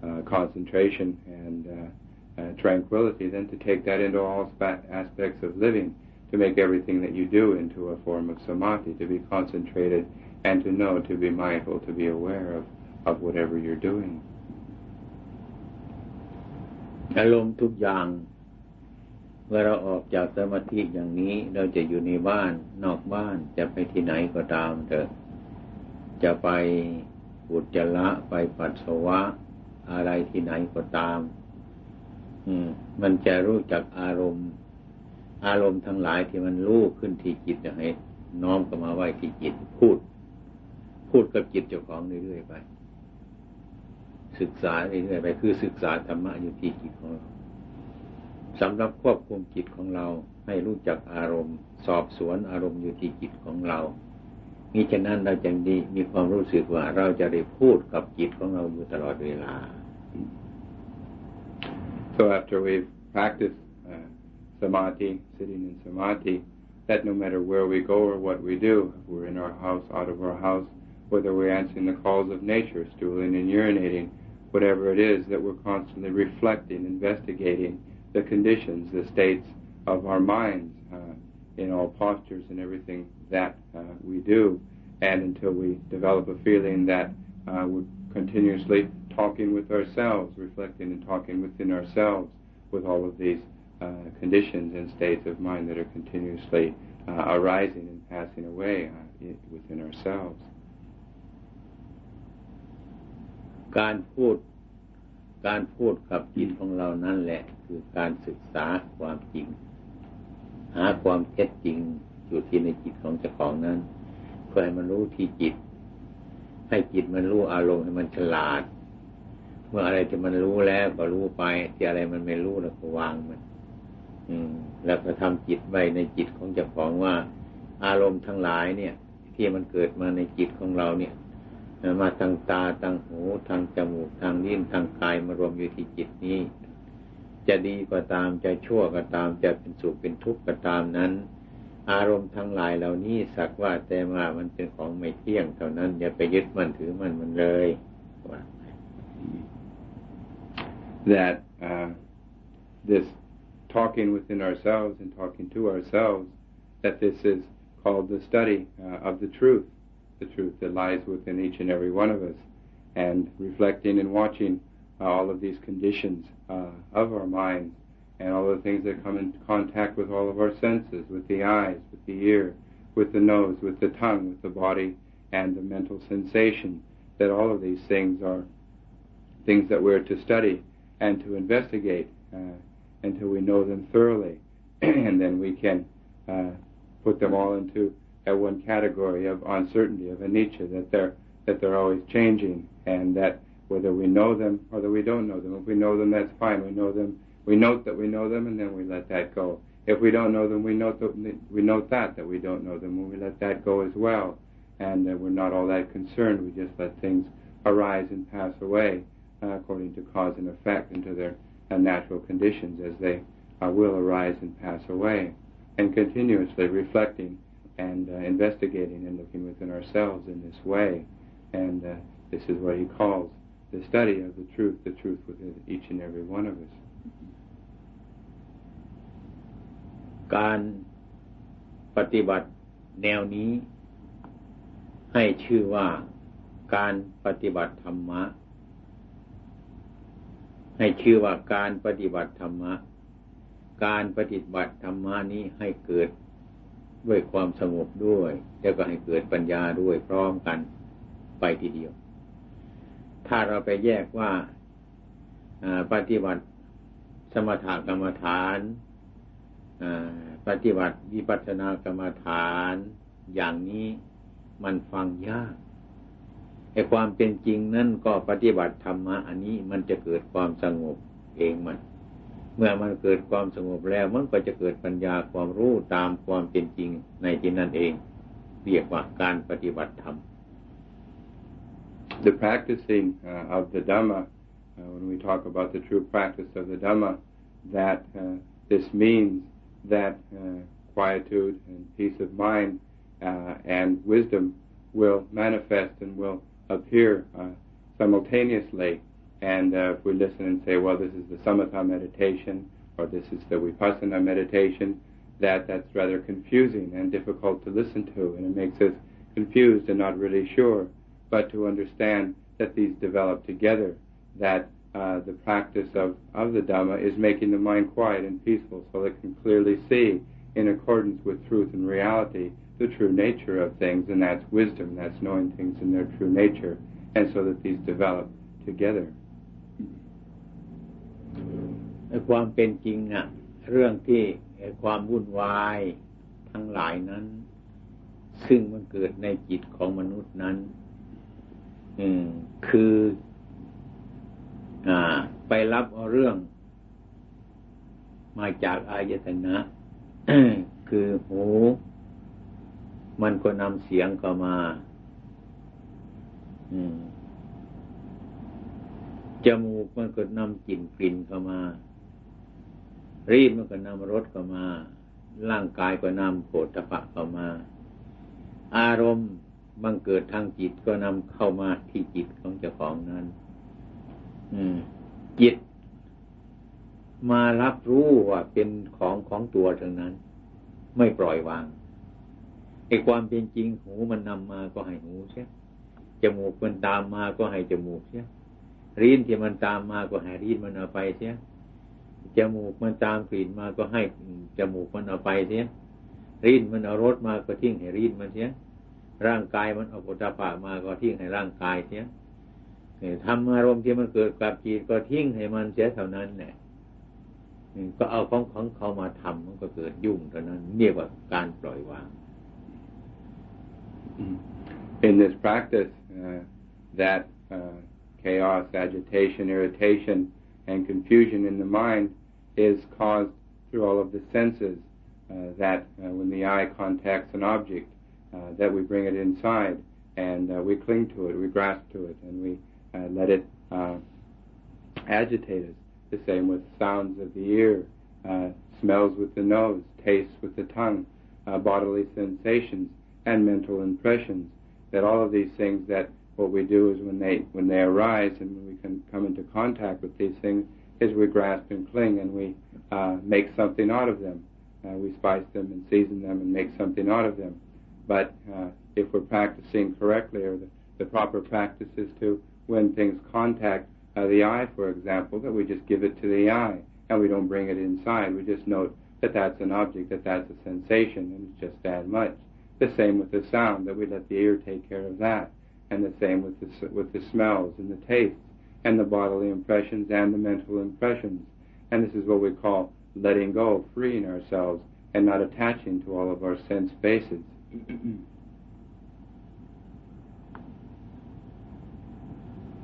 uh, concentration and uh, uh, tranquility, then to take that into all aspects of living, to make everything that you do into a form of samadhi, to be concentrated and to know, to be mindful, to be aware of, of whatever you're doing. อารมณ์ทุกอย่างเ มื่อเราออกจากสมาธิอย่างนี้เราจะอยู่ในบ้านนอกบ้านจะไปที่ไหนก็ตามเถอะ จะไปอุจจาระไปปัสสาวะ อะไรที่ไหนก็ตามมันจะรู้จักอารมณ์ อารมณ์ทั้งหลายที่มันรู้ขึ้นที่จิตให้น้อมก็มาไว้ที่จิตพูด พูดกับจิตเจ้าของเรื่อยๆไป ศึกษาเรื่อยๆไปคือศึกษาธรรมะอยู่ที่จิตของเรา สำหรับควบคุมจิตของเรา ให้รู้จักอารมณ์ สอบสวนอารมณ์อยู่ที่จิตของเรามิฉะนั้นเราจึงดีมีความรู้สึกว่า เราจะได้พูดกับจิตของเราอยู่ตลอดเวลา So after we've practiced uh, samadhi, sitting in samadhi, that no matter where we go or what we do, if we're in our house, out of our house, whether we're answering the calls of nature, stooling and urinating, whatever it is, that we're constantly reflecting, investigating the conditions, the states of our minds uh, in all postures and everything that uh, we do. And until we develop a feeling that uh, we're continuously talking with ourselves, reflecting and talking within ourselves with all of these uh, conditions and states of mind that are continuously uh, arising and passing away uh, within ourselves. การพูด การพูดกับจิตของเรานั่นแหละ คือการศึกษาความจริง หาความเท็จจริงอยู่ที่ในจิตของเจ้าของนั้นเพื่อให้มันรู้ที่จิต ให้จิตมันรู้อารมณ์ให้มันฉลาด เมื่ออะไรที่มันรู้แล้วก็รู้ไป ที่อะไรมันไม่รู้แล้วก็วางมัน อืม แล้วก็ทำจิตไว้ในจิตของเจ้าของว่า อารมณ์ทั้งหลายเนี่ย ที่มันเกิดมาในจิตของเราเนี่ย มาทางตาทางหูทางจมูกทางลิ้นทางกายมารวมอยู่ที่จิตนี้ จะดีก็ตามจะชั่วก็ตามจะเป็นสุขเป็นทุกข์ก็ตามนั้น อารมณ์ทั้งหลายเหล่านี้สักว่าแต่ว่ามันเป็นของไม่เที่ยงเท่านั้น อย่าไปยึดมันถือมันมันเลย that uh, this talking within ourselves and talking to ourselves that this is called the study uh, of the truth the truth that lies within each and every one of us, and reflecting and watching uh, all of these conditions uh, of our minds and all the things that come in contact with all of our senses, with the eyes, with the ear, with the nose, with the tongue, with the body, and the mental sensation, that all of these things are things that we're to study and to investigate uh, until we know them thoroughly, and then we can uh, put them all into at one category of uncertainty of anicca that they're that they're always changing and that whether we know them or that we don't know them. If we know them that's fine. We know them we note that we know them and then we let that go. If we don't know them we note that we note that that we don't know them and we let that go as well and uh, we're not all that concerned. We just let things arise and pass away uh, according to cause and effect into their uh, natural conditions as they uh, will arise and pass away. And continuously reflecting and uh, investigating and looking within ourselves in this way. And uh, this is what he calls the study of the truth, the truth within each and every one of us. การปฏิบัติแนวนี้ ให้ชื่อว่าการปฏิบัติธรรมะ ให้ชื่อว่าการปฏิบัติธรรมะ การปฏิบัติธรรมะนี้ให้เกิด ด้วยความสงบด้วย แล้วก็ให้เกิดปัญญาด้วยพร้อมกันไปทีเดียว ถ้าเราไปแยกว่าปฏิบัติสมถกรรมฐานปฏิบัติวิปัสสนากรรมฐานอย่างนี้มันฟังยากไอ้ความเป็นจริงนั่นก็ปฏิบัติธรรมะอันนี้มันจะเกิดความสงบเองมัน เมื่อมันเกิดความสงบแล้วมันก็จะเกิดปัญญาความรู้ตามความเป็นจริงในที่นั่นเอง เรียกว่าการปฏิบัติธรรม The practicing uh, of the Dhamma, uh, when we talk about the true practice of the Dhamma, that uh, this means that uh, quietude and peace of mind uh, and wisdom will manifest and will appear uh, simultaneously and uh, if we listen and say, well, this is the samatha meditation, or this is the vipassana meditation, that that's rather confusing and difficult to listen to, and it makes us confused and not really sure. But to understand that these develop together, that uh, the practice of, of the Dhamma is making the mind quiet and peaceful so it can clearly see, in accordance with truth and reality, the true nature of things, and that's wisdom, that's knowing things in their true nature, and so that these develop together. ความเป็นจริงอะเรื่องที่ความวุ่นวายทั้งหลายนั้น ซึ่งมันเกิดในจิตของมนุษย์นั้นคืออไปรับเอาเรื่อง มาจากอายตนะ คือหู มันก็นำเสียงเข้ามา จมูกมันก็นำกลิ่นกลิ่นเข้ามา รีบมันก็นำรถเข้ามา ร่างกายก็นำโผฏฐะเข้ามา อารมณ์บังเกิดทางจิตก็นำเข้ามาที่จิตของเจ้าของนั้น อือจิต มารับรู้ว่าเป็นของของตัวทั้งนั้น ไม่ปล่อยวางไอ้ความเป็นจริงหูมันนำมาก็ให้หูเสียจมูกมันตามมาก็ให้จมูกเสีย รีนที่มันตามมาก็ให้รีนมันเอาไปเสียจมูกมันตามกลิ่นมาก็ให้จมูกมันเอาไปเสียรีนมันเอารสมาก็ทิ้งให้รีนมันเสียร่างกายมันเอาปุถะปะมาก็ทิ้งให้ร่างกายเสียทำอารมณ์ที่มันเกิดกับจิตก็ทิ้งให้มันเสียเท่านั้นแหละก็เอาของของเขามาทำมันก็เกิดยุ่งเท่านั้นเรียกว่าการปล่อยวาง In this practice, uh, that uh, chaos, agitation, irritation, and confusion in the mind is caused through all of the senses. Uh, that uh, when the eye contacts an object, uh, that we bring it inside and uh, we cling to it, we grasp to it, and we uh, let it agitate us. The same with sounds of the ear, smells with the nose, tastes with the tongue, bodily sensations, and mental impressions. That all of these things that what we do is when they when they arise and we can come into contact with these things is we grasp and cling and we uh, make something out of them. Uh, we spice them and season them and make something out of them. But uh, if we're practicing correctly, or the, the proper practice is to, when things contact uh, the eye, for example, that we just give it to the eye and we don't bring it inside. We just note that that's an object, that that's a sensation, and it's just that much. The same with the sound, that we let the ear take care of that and the same with the, with the smells and the tastes and the bodily impressions and the mental impressions. And this is what we call letting go, freeing ourselves, and not attaching to all of our sense bases.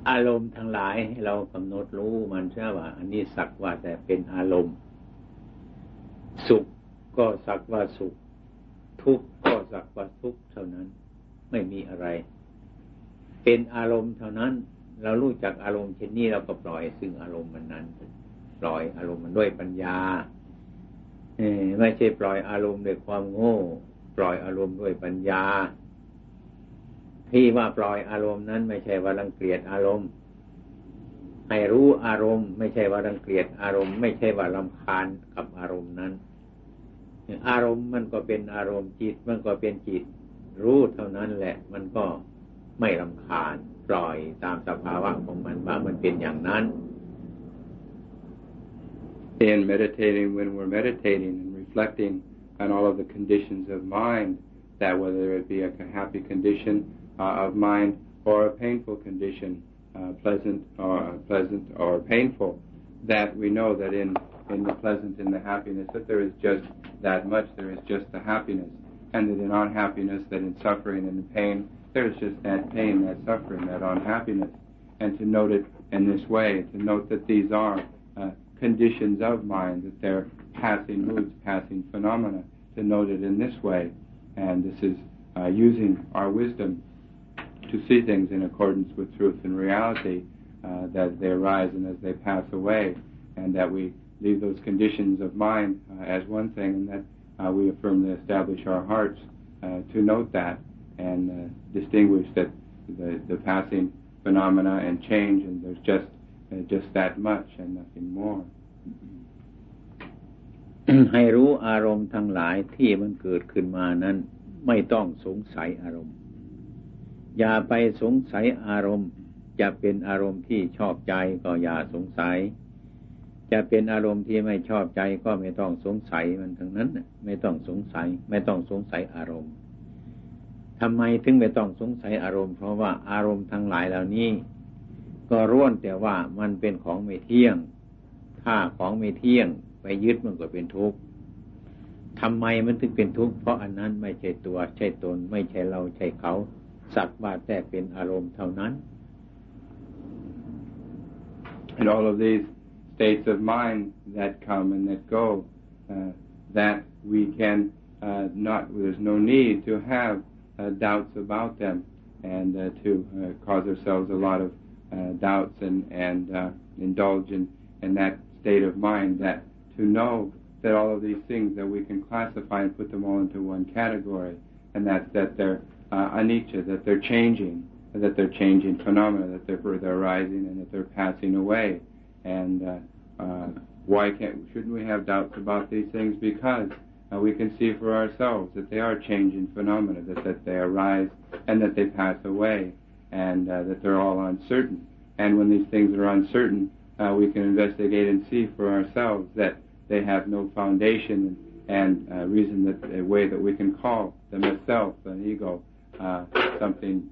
อารมณ์ทั้งหลายเรากำหนดรู้มันใช่ว่า อันนี้สักว่าแต่เป็นอารมณ์ สุขก็สักว่าสุข ทุกข์ก็สักว่าทุกข์เท่านั้น ไม่มีอะไร เป็นอารมณ์เท่านั้น เรารู้จักอารมณ์เช่นนี้เราก็ปล่อย ซึ่งอารมณ์มันนั้น ปล่อยอารมณ์มันด้วยปัญญาไม่ใช่ปล่อยอารมณ์ด้วยความโง่ ปล่อยอารมณ์ด้วยปัญญา ที่ว่าปล่อยอารมณ์นั้น ไม่ใช่ว่ารังเกียจอารมณ์ให้รู้อารมณ์ ไม่ใช่ว่ารังเกียจอารมณ์ ไม่ใช่ว่าลำคาญกับอารมณ์นั้น อารมณ์มันก็เป็นอารมณ์จิต มันก็เป็นจิต รู้เท่านั้นแหละ มันก็ ไม่รำคาญปล่อยตามสภาวะของมันว่ามันเป็นอย่างนั้น In meditating, when we're meditating and reflecting on all of the conditions of mind, that whether it be a happy condition uh, of mind or a painful condition, uh, pleasant or uh, pleasant or painful, that we know that in in the pleasant and the happiness that there is just that much, there is just the happiness, and that in unhappiness, that in suffering and in pain, there's just that pain, that suffering, that unhappiness. And to note it in this way, to note that these are uh, conditions of mind, that they're passing moods, passing phenomena, to note it in this way. And this is uh, using our wisdom to see things in accordance with truth and reality, uh, that they arise and as they pass away, and that we leave those conditions of mind uh, as one thing, and that uh, we firmly establish our hearts uh, to note that and uh, distinguish that the, the passing phenomena and change, and there's just uh, just that much and nothing more. ให้รู้อารมณ์ทั้งหลายที่มันเกิดขึ้นมานั้น ไม่ต้องสงสัยอารมณ์ อย่าไปสงสัยอารมณ์ จะเป็นอารมณ์ที่ชอบใจก็อย่าสงสัย จะเป็นอารมณ์ที่ไม่ชอบใจก็ไม่ต้องสงสัยมันทั้งนั้นไม่ต้องสงสัย ไม่ต้องสงสัยอารมณ์ ทำไมถึงไม่ต้องสงสัยอารมณ์ เพราะว่าอารมณ์ทั้งหลายเหล่านี้ ก็ร่วนแต่ว่ามันเป็นของไม่เที่ยง ถ้าของไม่เที่ยงไปยึดมันก็เป็นทุกข์ทำไมมันถึงเป็นทุกข์เพราะอันนั้นไม่ใช่ตัวใช่ตน ไม่ใช่เราใช่เขาสักว่าแต่เป็นอารมณ์เท่านั้น And all of these states of mind that come and that go, uh, that we can uh, not, there's no need to have doubts about them and uh, to uh, cause ourselves a lot of doubts and, and indulge in, in that state of mind that to know that all of these things that we can classify and put them all into one category, and that's that they're uh, anicca, that they're changing, that they're changing phenomena, that they're, they're arising and that they're passing away. And uh, uh, why can't shouldn't we have doubts about these things? Because uh, we can see for ourselves that they are changing phenomena, that, that they arise and that they pass away, and uh, that they're all uncertain. And when these things are uncertain, uh, we can investigate and see for ourselves that they have no foundation and uh, reason that a way that we can call them a self, an ego, uh, something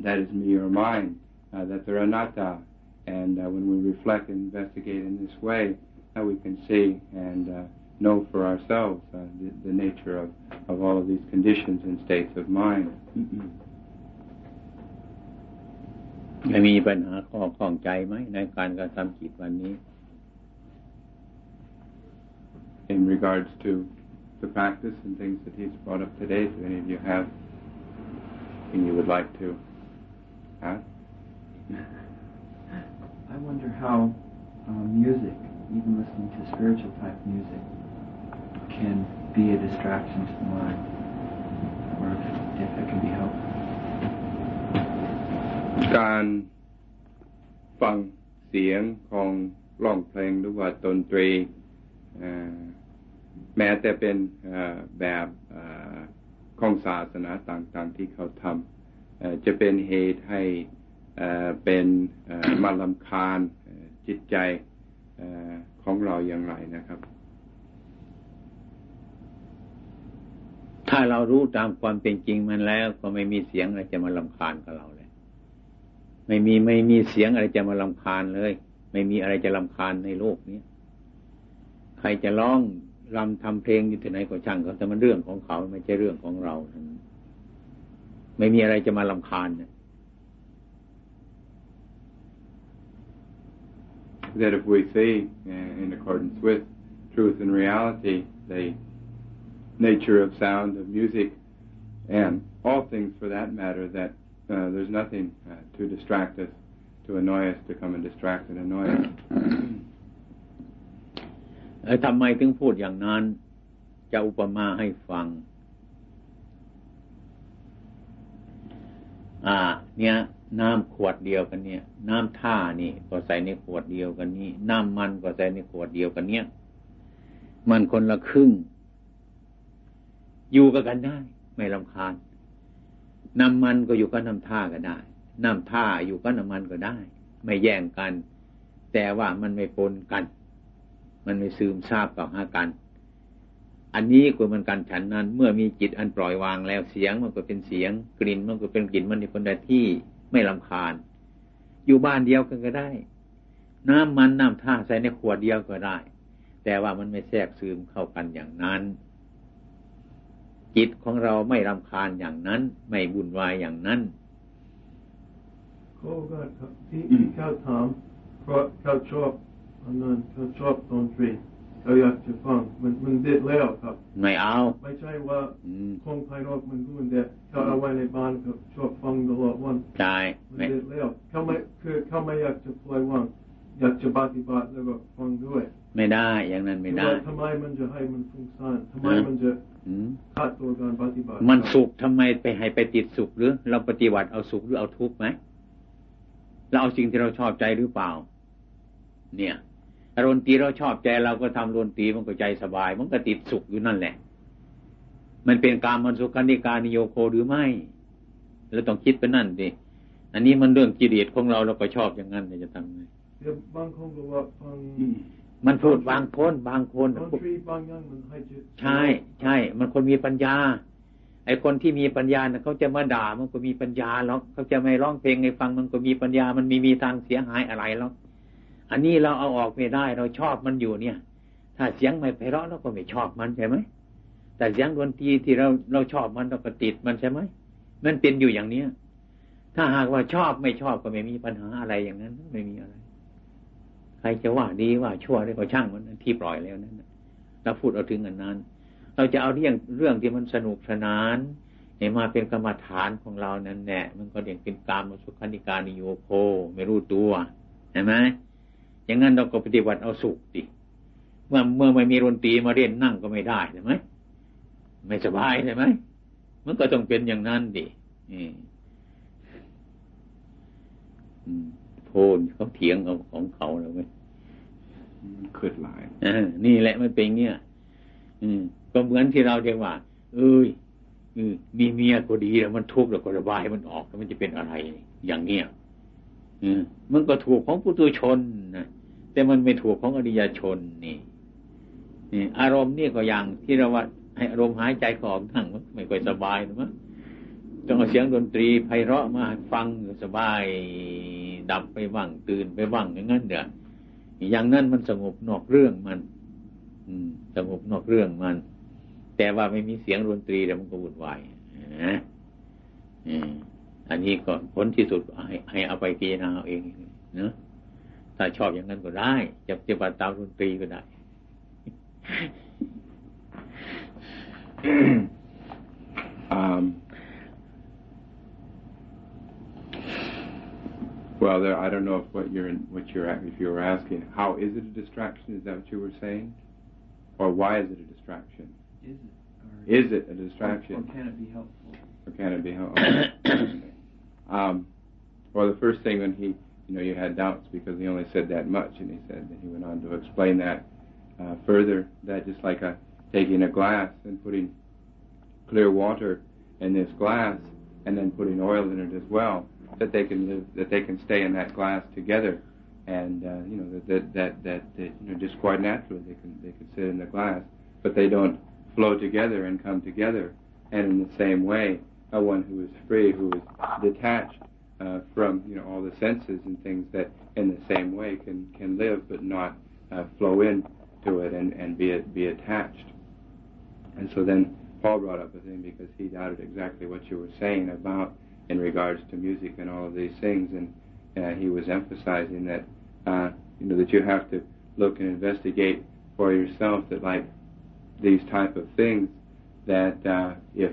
that is me or mine, uh, that they're anatta. And when we reflect and investigate in this way, we can see and know for ourselves uh, the, the, nature of, of all of these conditions and states of mind. จะมีปัญหาข้อข้องใจไหมในการกระทำจิตวันนี้ In regards to the practice and things that he's brought up today, do any of you have anything you would like to add? I wonder how uh, music, even listening to spiritual type music, can be a distraction to the mind, or if, if it can be helpful. การฟังเสียงของร้องเพลงหรือว่าดนตรีแม้แต่เป็นแบบของศาสนาต่างๆที่เขาทำจะเป็นเหตุให้เป็นมาลำคาญจิตใจของเราอย่างไรนะครับ ถ้าเรารู้ตามความเป็นจริงมันแล้ว ก็ไม่มีเสียงอะไรจะมาลำคาญกับเราเลยไม่มีไม่มีเสียงอะไรจะมาลำคาญเลย ไม่มีอะไรจะลำคาญในโลกนี้ใครจะร้องรำทำเพลงอยู่ที่ไหนก็ช่างเขาแต่มันเรื่องของเขาไม่ใช่เรื่องของเราไม่มีอะไรจะมาลำคาญเนี่ย that if we see, in accordance with truth and reality, the nature of sound, of music, and all things for that matter, that uh, there's nothing uh, to distract us, to annoy us, to come and distract and annoy us. ทำไมถึงพูดอย่างนั้น จะอุปมาให้ฟัง อ่า เนี่ย น้ำขวดเดียวกันเนี่ย น้ำท่านี่ ก็ใส่ในขวดเดียวกันนี้ น้ำมันก็ใส่ในขวดเดียวกันเนี่ย มันคนละครึ่ง อยู่กับกันได้ ไม่ลำคาญน้ำมันก็อยู่กับน้ำท่าก็ได้ น้ำท่าอยู่กับน้ำมันก็ได้ ไม่แย่งกัน แต่ว่ามันไม่ปนกัน มันไม่ซึมซาบต่อหากัน อันนี้ก็มันการฉันนั้น เมื่อมีจิตอันปล่อยวางแล้วเสียงมันก็เป็นเสียง กลิ่นมันก็เป็นกลิ่นมันในคนใดที่ไม่ลำคาญ อยู่บ้านเดียวกันก็ได้ น้ำมันน้ำท่าใส่ในขวดเดียวก็ได้ แต่ว่ามันไม่แทรกซึมเข้ากันอย่างนั้น จิตของเราไม่รำคาญอย่างนั้น ไม่บุญวายอย่างนั้นเขาก็ที่เขาทำเพราะเขาชอบอันนั้นเขาชอบดนตรีเราอยากจะฟังมันมันเด็ดแล้วครับ ไม่เอา ไม่ใช่ว่าคงภายนอกมันก็มันเด็ดเขาเอาไว้ในบ้านครับชอบฟังตลอดวันใช่มันเด็ดแล้วเขาไม่คือเขาไม่อยากจะปล่อยว่างอยากจะปฏิบัติแล้วก็ฟังด้วย ไม่ได้อย่างนั้นไม่ได้ทำไมมันจะให้มันฟุ้งซ่านทำไมมันจะ ขาดตัวการปฏิบัติ มันสุขทำไมไปให้ไปติดสุขหรือ เราปฏิบัติเอาสุขหรือเอาทุกข์ไหมเราเอาสิ่งที่เราชอบใจหรือเปล่า เนี่ยรนตรีเราชอบใจเราก็ทำรนตรีมันก็ใจสบาย มันก็ติดสุขอยู่นั่นแหละ มันเป็นการมันสุขันิการนิโยโคหรือไม่เราต้องคิดไปนั่นดิอันนี้มันเรื่องกิเลสของเราเราก็ชอบอย่างนั้นจะทำไงบางคนก็ว่าฟัง มันพูดบางคนบางคนใช่ใช่ มันคนมีปัญญา ไอ้คนที่มีปัญญาเนี่ยเขาจะมาด่ามันก็มีปัญญาหรอกเขาจะไม่ร้องเพลงให้ฟังมันก็มีปัญญา มันมีมีทางเสียหายอะไรหรอกอันนี้เราเอาออกไม่ได้เราชอบมันอยู่เนี่ย ถ้าเสียงไม่ไพเราะเราก็ไม่ชอบมันใช่ไหมแต่เสียงดนตรีที่เราเราชอบมันเราก็ติดมันใช่ไหมมันเป็นอยู่อย่างเนี้ยถ้าหากว่าชอบไม่ชอบก็ไม่มีปัญหาอะไรอย่างนั้น ไม่มีอะไรใครจะว่าดีว่าชั่วได้ก็ช่างมันที่ปล่อยแล้วนั้นเราพูดเอาถึงอันนั้น เราจะเอาเรื่องเรื่องที่มันสนุกสนานเห็นมาเป็นกรรมฐานของเรานั่นแหละมันก็เรียกเป็นการมาสุขันิการนิโยโคไม่รู้ตัวเห็นไหมอย่างนั้นเราก็ปฏิบัติเอาสุขดิเมื่อเมื่อไม่มีดนตรีมาเรียนนั่งก็ไม่ได้ใช่ไหมไม่สบายใช่ไหมมันก็ต้องเป็นอย่างนั้นดิโพ นเขาเถียงเอาของเขาแล้วไหมขึ้นหลายนี่แหละมันเป็นเงี้ยอืมก็เหมือนที่เราเรียกว่า เอ้ยมีเมียก็ดีแล้วมันทุกข์แล้วก็ระบายมันออกแล้วมันจะเป็นอะไร อย่างเงี้ยมันก็ถูกของปุถุชนนะแต่มันไม่ถูกของอริยชนนี่นี่อารมณ์นี่ก็อย่างที่เราว่าให้อารมณ์หายใจขอทั้งมันไม่ค่อยสบายนะมั้งต้องเอาเสียงดนตรีไพเราะมาฟังสบาย ดับไปบ้างตื่นไปบ้างอย่างนั้นเดี๋ยอย่างนั้นมันสงบนอกเรื่องมัน อืม สงบนอกเรื่องมัน แต่ว่าไม่มีเสียงดนตรีแล้วมันก็วุ่นวายนะอันนี้ก็ผลที่สุดให้ให้เอาไปพิจารณาเอาเองเนะถ้าชอบอย่างนั้นก็ได้จะปฏิบัติตามดนตรีก็ได้ um, well, there, I don't know if what you're what you're if you were asking, how is it a distraction? Is that what you were saying, or why is it a distraction? Is it? Or Is it a distraction? Or, or can it be helpful? Or can it be helpful? um, well, the first thing when he, you know, you had doubts because he only said that much, and he said that he went on to explain that uh, further. That just like a taking a glass and putting clear water in this glass, and then putting oil in it as well, that they can live, that they can stay in that glass together, and uh, you know that that that, that, you know, just quite naturally they can they can sit in the glass, but they don't flow together and come together. And in the same way, a one who is free, who is detached uh, from you know all the senses and things that in the same way can can live but not uh, flow in to it and and be be attached. And so then Paul brought up a thing because he doubted exactly what you were saying about in regards to music and all of these things, and uh, he was emphasizing that uh, you know that you have to look and investigate for yourself that like these type of things that uh, if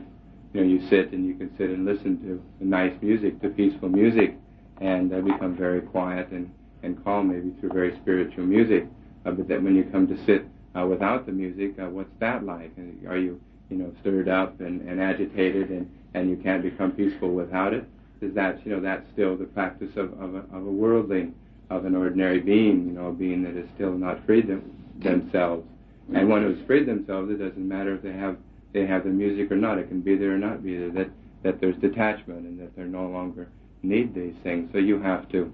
you know you sit and you can sit and listen to nice music, to peaceful music, and uh, become very quiet and and calm, maybe through very spiritual music. Uh, but that when you come to sit uh, without the music, uh, what's that like? And are you you know stirred up and, and agitated and and you can't become peaceful without it? Is that you know that's still the practice of of a, of a worldling, of an ordinary being, you know, a being that is still not freed them, themselves. And one who's freed themselves, it doesn't matter if they have they have the music or not. It can be there or not be there. That that there's detachment and that they no longer need these things. So you have to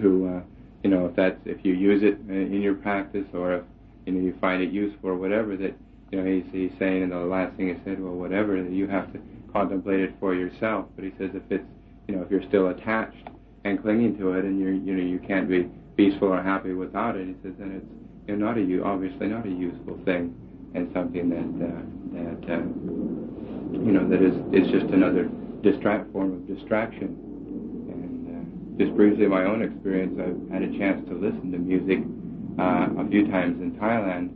to uh, you know if that's if you use it in your practice or if you know you find it useful or whatever that you know he's he's saying in the last thing he said well whatever you have to contemplate it for yourself. But he says if it's you know if you're still attached and clinging to it and you're you know you can't be peaceful or happy without it, he says then it's you know, not a you obviously not a useful thing and something that uh, that uh, you know that is is just another distract form of distraction. And uh, just briefly, my own experience, I've had a chance to listen to music uh, a few times in Thailand,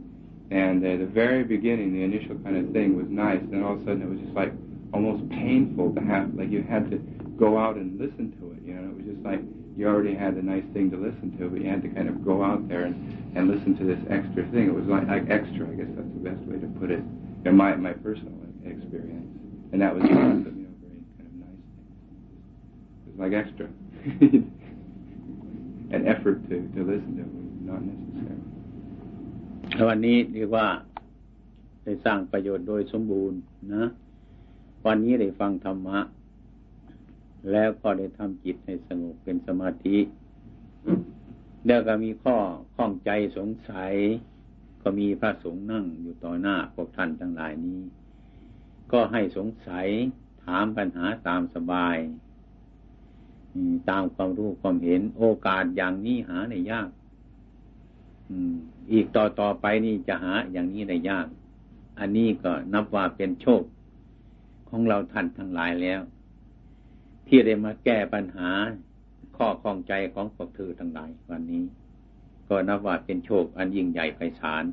and uh, the very beginning, the initial kind of thing was nice, and all of a sudden it was just like almost painful to have like you had to go out and listen to it. You know, it was just like you already had a nice thing to listen to, but you had to kind of go out there and, and listen to this extra thing. It was like, like extra, I guess that's the best way to put it, in my, my personal experience. And that was you know, very kind of nice. It was like extra. An effort to, to listen to it was not necessary. วันนี้เรียกว่าได้สร้างประโยชน์โดยสมบูรณ์นะ วันนี้ได้ฟังธรรมะ แล้วก็ได้ทำจิตให้สงบเป็นสมาธิ แล้วก็มีข้อข้องใจสงสัย ก็มีพระสงฆ์นั่งอยู่ต่อหน้าพวกท่านทั้งหลายนี้ ก็ให้สงสัยถามปัญหาตามสบายตามความรู้ความเห็น โอกาสอย่างนี้หาในยากอี กต่อต่อไปนี่จะหาอย่างนี้ในยาก อันนี้ก็นับว่าเป็นโชค ของเราท่านทั้งหลายแล้ว ที่ได้มาแก้ปัญหาข้อข้องใจของพวกเธอทั้งหลายวันนี้ ก็นับว่าเป็นโชคอันยิ่งใหญ่ไพศาล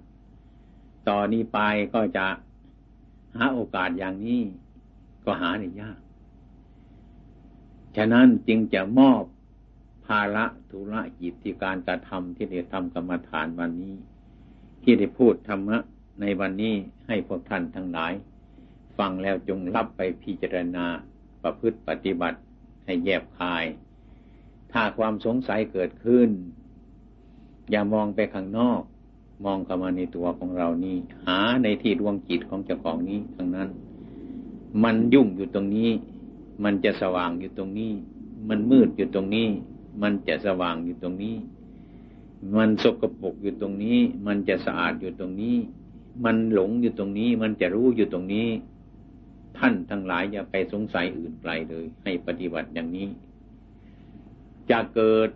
ต่อนนี้ไปก็จะหาโอกาสอย่างนี้ก็หาได้ยาก ฉะนั้นจึงจะมอบ ภาระธุระจิตที่การกระทำที่ได้ทำกรรมฐานวันนี้ ที่ได้พูดธรรมะในวันนี้ให้พวกท่านทั้งหลาย ฟังแล้วจงรับไปพิจารณาประพฤติปฏิบัติให้แยบคาย ถ้าความสงสัยเกิดขึ้น อย่ามองไปข้างนอก มองเข้ามาในตัวของเรานี่ หาในที่ดวงจิตของเจ้าของนี้ทั้งนั้น มันยุ่งอยู่ตรงนี้ มันจะสว่างอยู่ตรงนี้ มันมืดอยู่ตรงนี้ มันจะสว่างอยู่ตรงนี้ มันสกปรกอยู่ตรงนี้ มันจะสะอาดอยู่ตรงนี้ มันหลงอยู่ตรงนี้ มันจะรู้อยู่ตรงนี้ ท่านทั้งหลายอย่าไปสงสัยอื่นไกลเลย ให้ปฏิบัติอย่างนี้ จะเกิด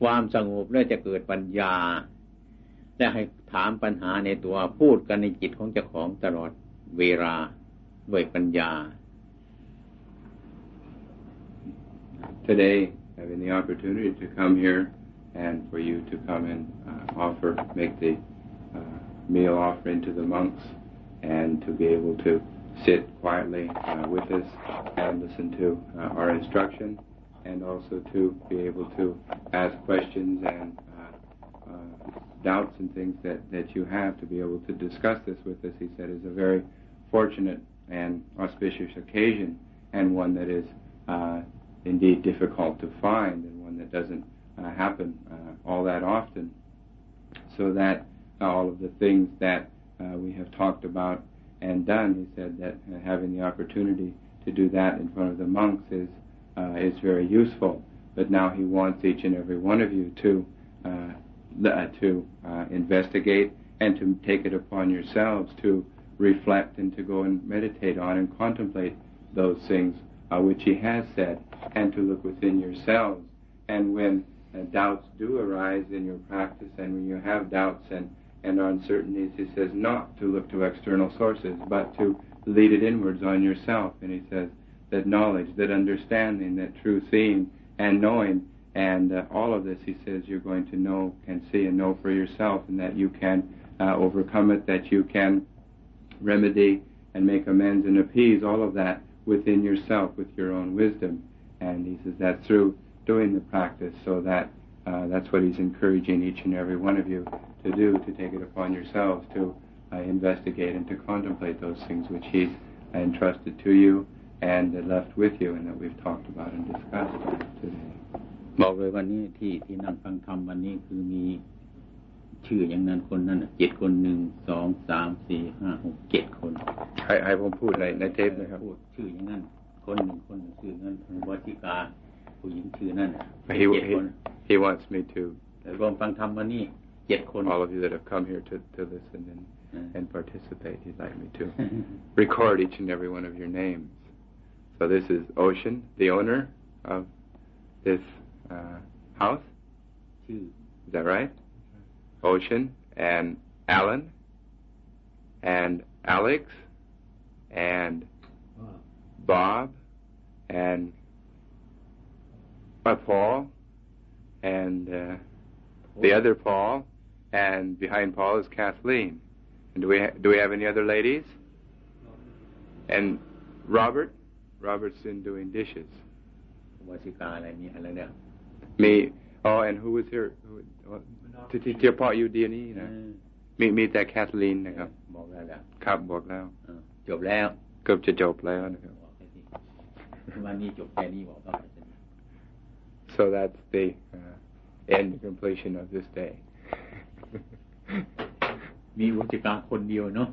ความสงบและจะเกิดปัญญา และให้ถามปัญหาในตัวพูดกันในจิตของเจ้าของตลอดเวลาด้วยปัญญา today having the opportunity to come here and for you to come and uh, offer, make the uh, meal offering to the monks and to be able to sit quietly uh, with us and listen to uh, our instruction and also to be able to ask questions and uh, uh, doubts and things that, that you have to be able to discuss this with us, he said, is a very fortunate and auspicious occasion and one that is indeed difficult to find and one that doesn't uh, happen uh, all that often. So that all of the things that uh, we have talked about and done, he said that uh, having the opportunity to do that in front of the monks is uh, is very useful. But now he wants each and every one of you to uh, to uh, investigate and to take it upon yourselves to reflect and to go and meditate on and contemplate those things uh, which he has said, and to look within yourselves. And when uh, doubts do arise in your practice, and when you have doubts and, and uncertainties, he says not to look to external sources, but to lead it inwards on yourself. And he says that knowledge, that understanding, that true seeing and knowing, and uh, all of this, he says, you're going to know and see and know for yourself, and that you can uh, overcome it, that you can remedy and make amends and appease all of that within yourself with your own wisdom. And he says that through doing the practice, so that uh, that's what he's encouraging each and every one of you to do, to take it upon yourselves, to uh, investigate and to contemplate those things which he's entrusted to you and left with you, and that we've talked about and discussed today. บอกเลยวันนี้ที่ที่นั่งฟังธรรมวันนี้คือมี ชื่ออย่างนั้นคนนั้นเจ็ดคนหนึ่งสองสามสี่ห้าหกเจ็ดคนให้ให้ผมพูดในในเทปนะครับพูดชื่ออย่างนั้นคนหนึ่งคนหนึ่งชื่อนั้นวัติกาผู้หญิงชื่อนั้น he, he, he wants me to แต่รวมฟังธรรมวันนี้เจ็ดคน all of you that have come here to to listen and and participate he'd like me to record each and every one of your names so this is Ocean the owner of this uh, house is that right Ocean and Alan and Alex and Bob and uh, Paul and uh, the other Paul and behind Paul is Kathleen. And do we ha- do we have any other ladies? And Robert, Robert's in doing dishes. Me. Oh, and who was here? Who, ที่ที่เฉพาะอยู่เดียวนี้นะมีมีแต่แคทลีนนะครับ บอกแล้วครับบอกแล้วจบแล้วเกือบจะจบแล้วนะครับวันนี้จบแค่นี้บอกก็ so that's the uh, end completion of this day มีวัติการคนเดียวเนาะ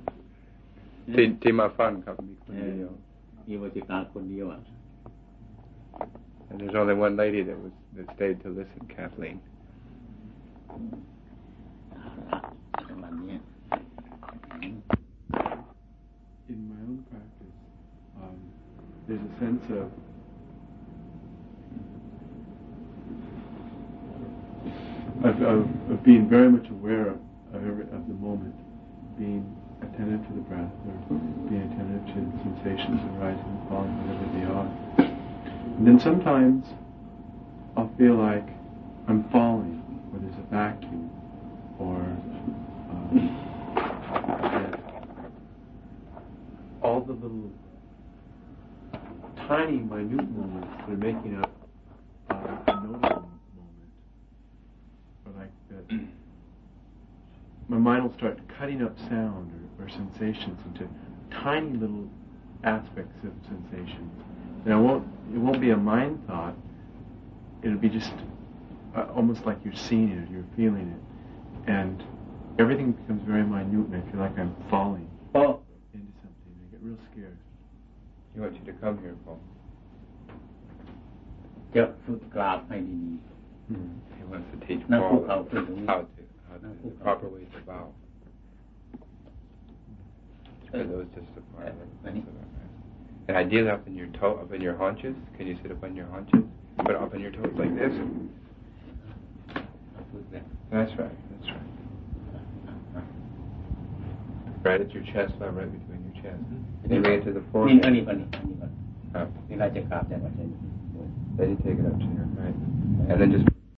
ที่ที่มาฟังครับมีคนเดียวมีวัติการคนเดียวอะ and there's only one lady that was that stayed to listen Kathleen in my own practice, um, there's a sense of of, of, of being very much aware of, of, every, of the moment, being attentive to the breath, or being attentive to sensations arising and falling, whatever they are. And then sometimes I'll feel like I'm falling, vacuum, or um, all the little tiny, minute moments that are making up uh, a notable moment, or like the, my mind will start cutting up sound or, or sensations into tiny little aspects of sensations. And I won't, it won't be a mind thought. It'll be just uh, almost like you're seeing it, you're feeling it, and everything becomes very minute, and I feel like I'm falling Paul. into something. I get real scared. He wants you to come here, Paul. จะฝึกกราบให้ดีๆ He wants to teach Paul how to, how to the proper way to bow. For those just to find And ideally up in your toe, up in your haunches. Can you sit up on your haunches? Put up on your toes like this. That's right. That's right. Right at your chest, not right between your chest. And you bring it to the forehead. นี่อันนี้อันนี้อันนี้ก่อนนี่เราจะกราบแต่ว่าจะ Let it take it up to your right. And then just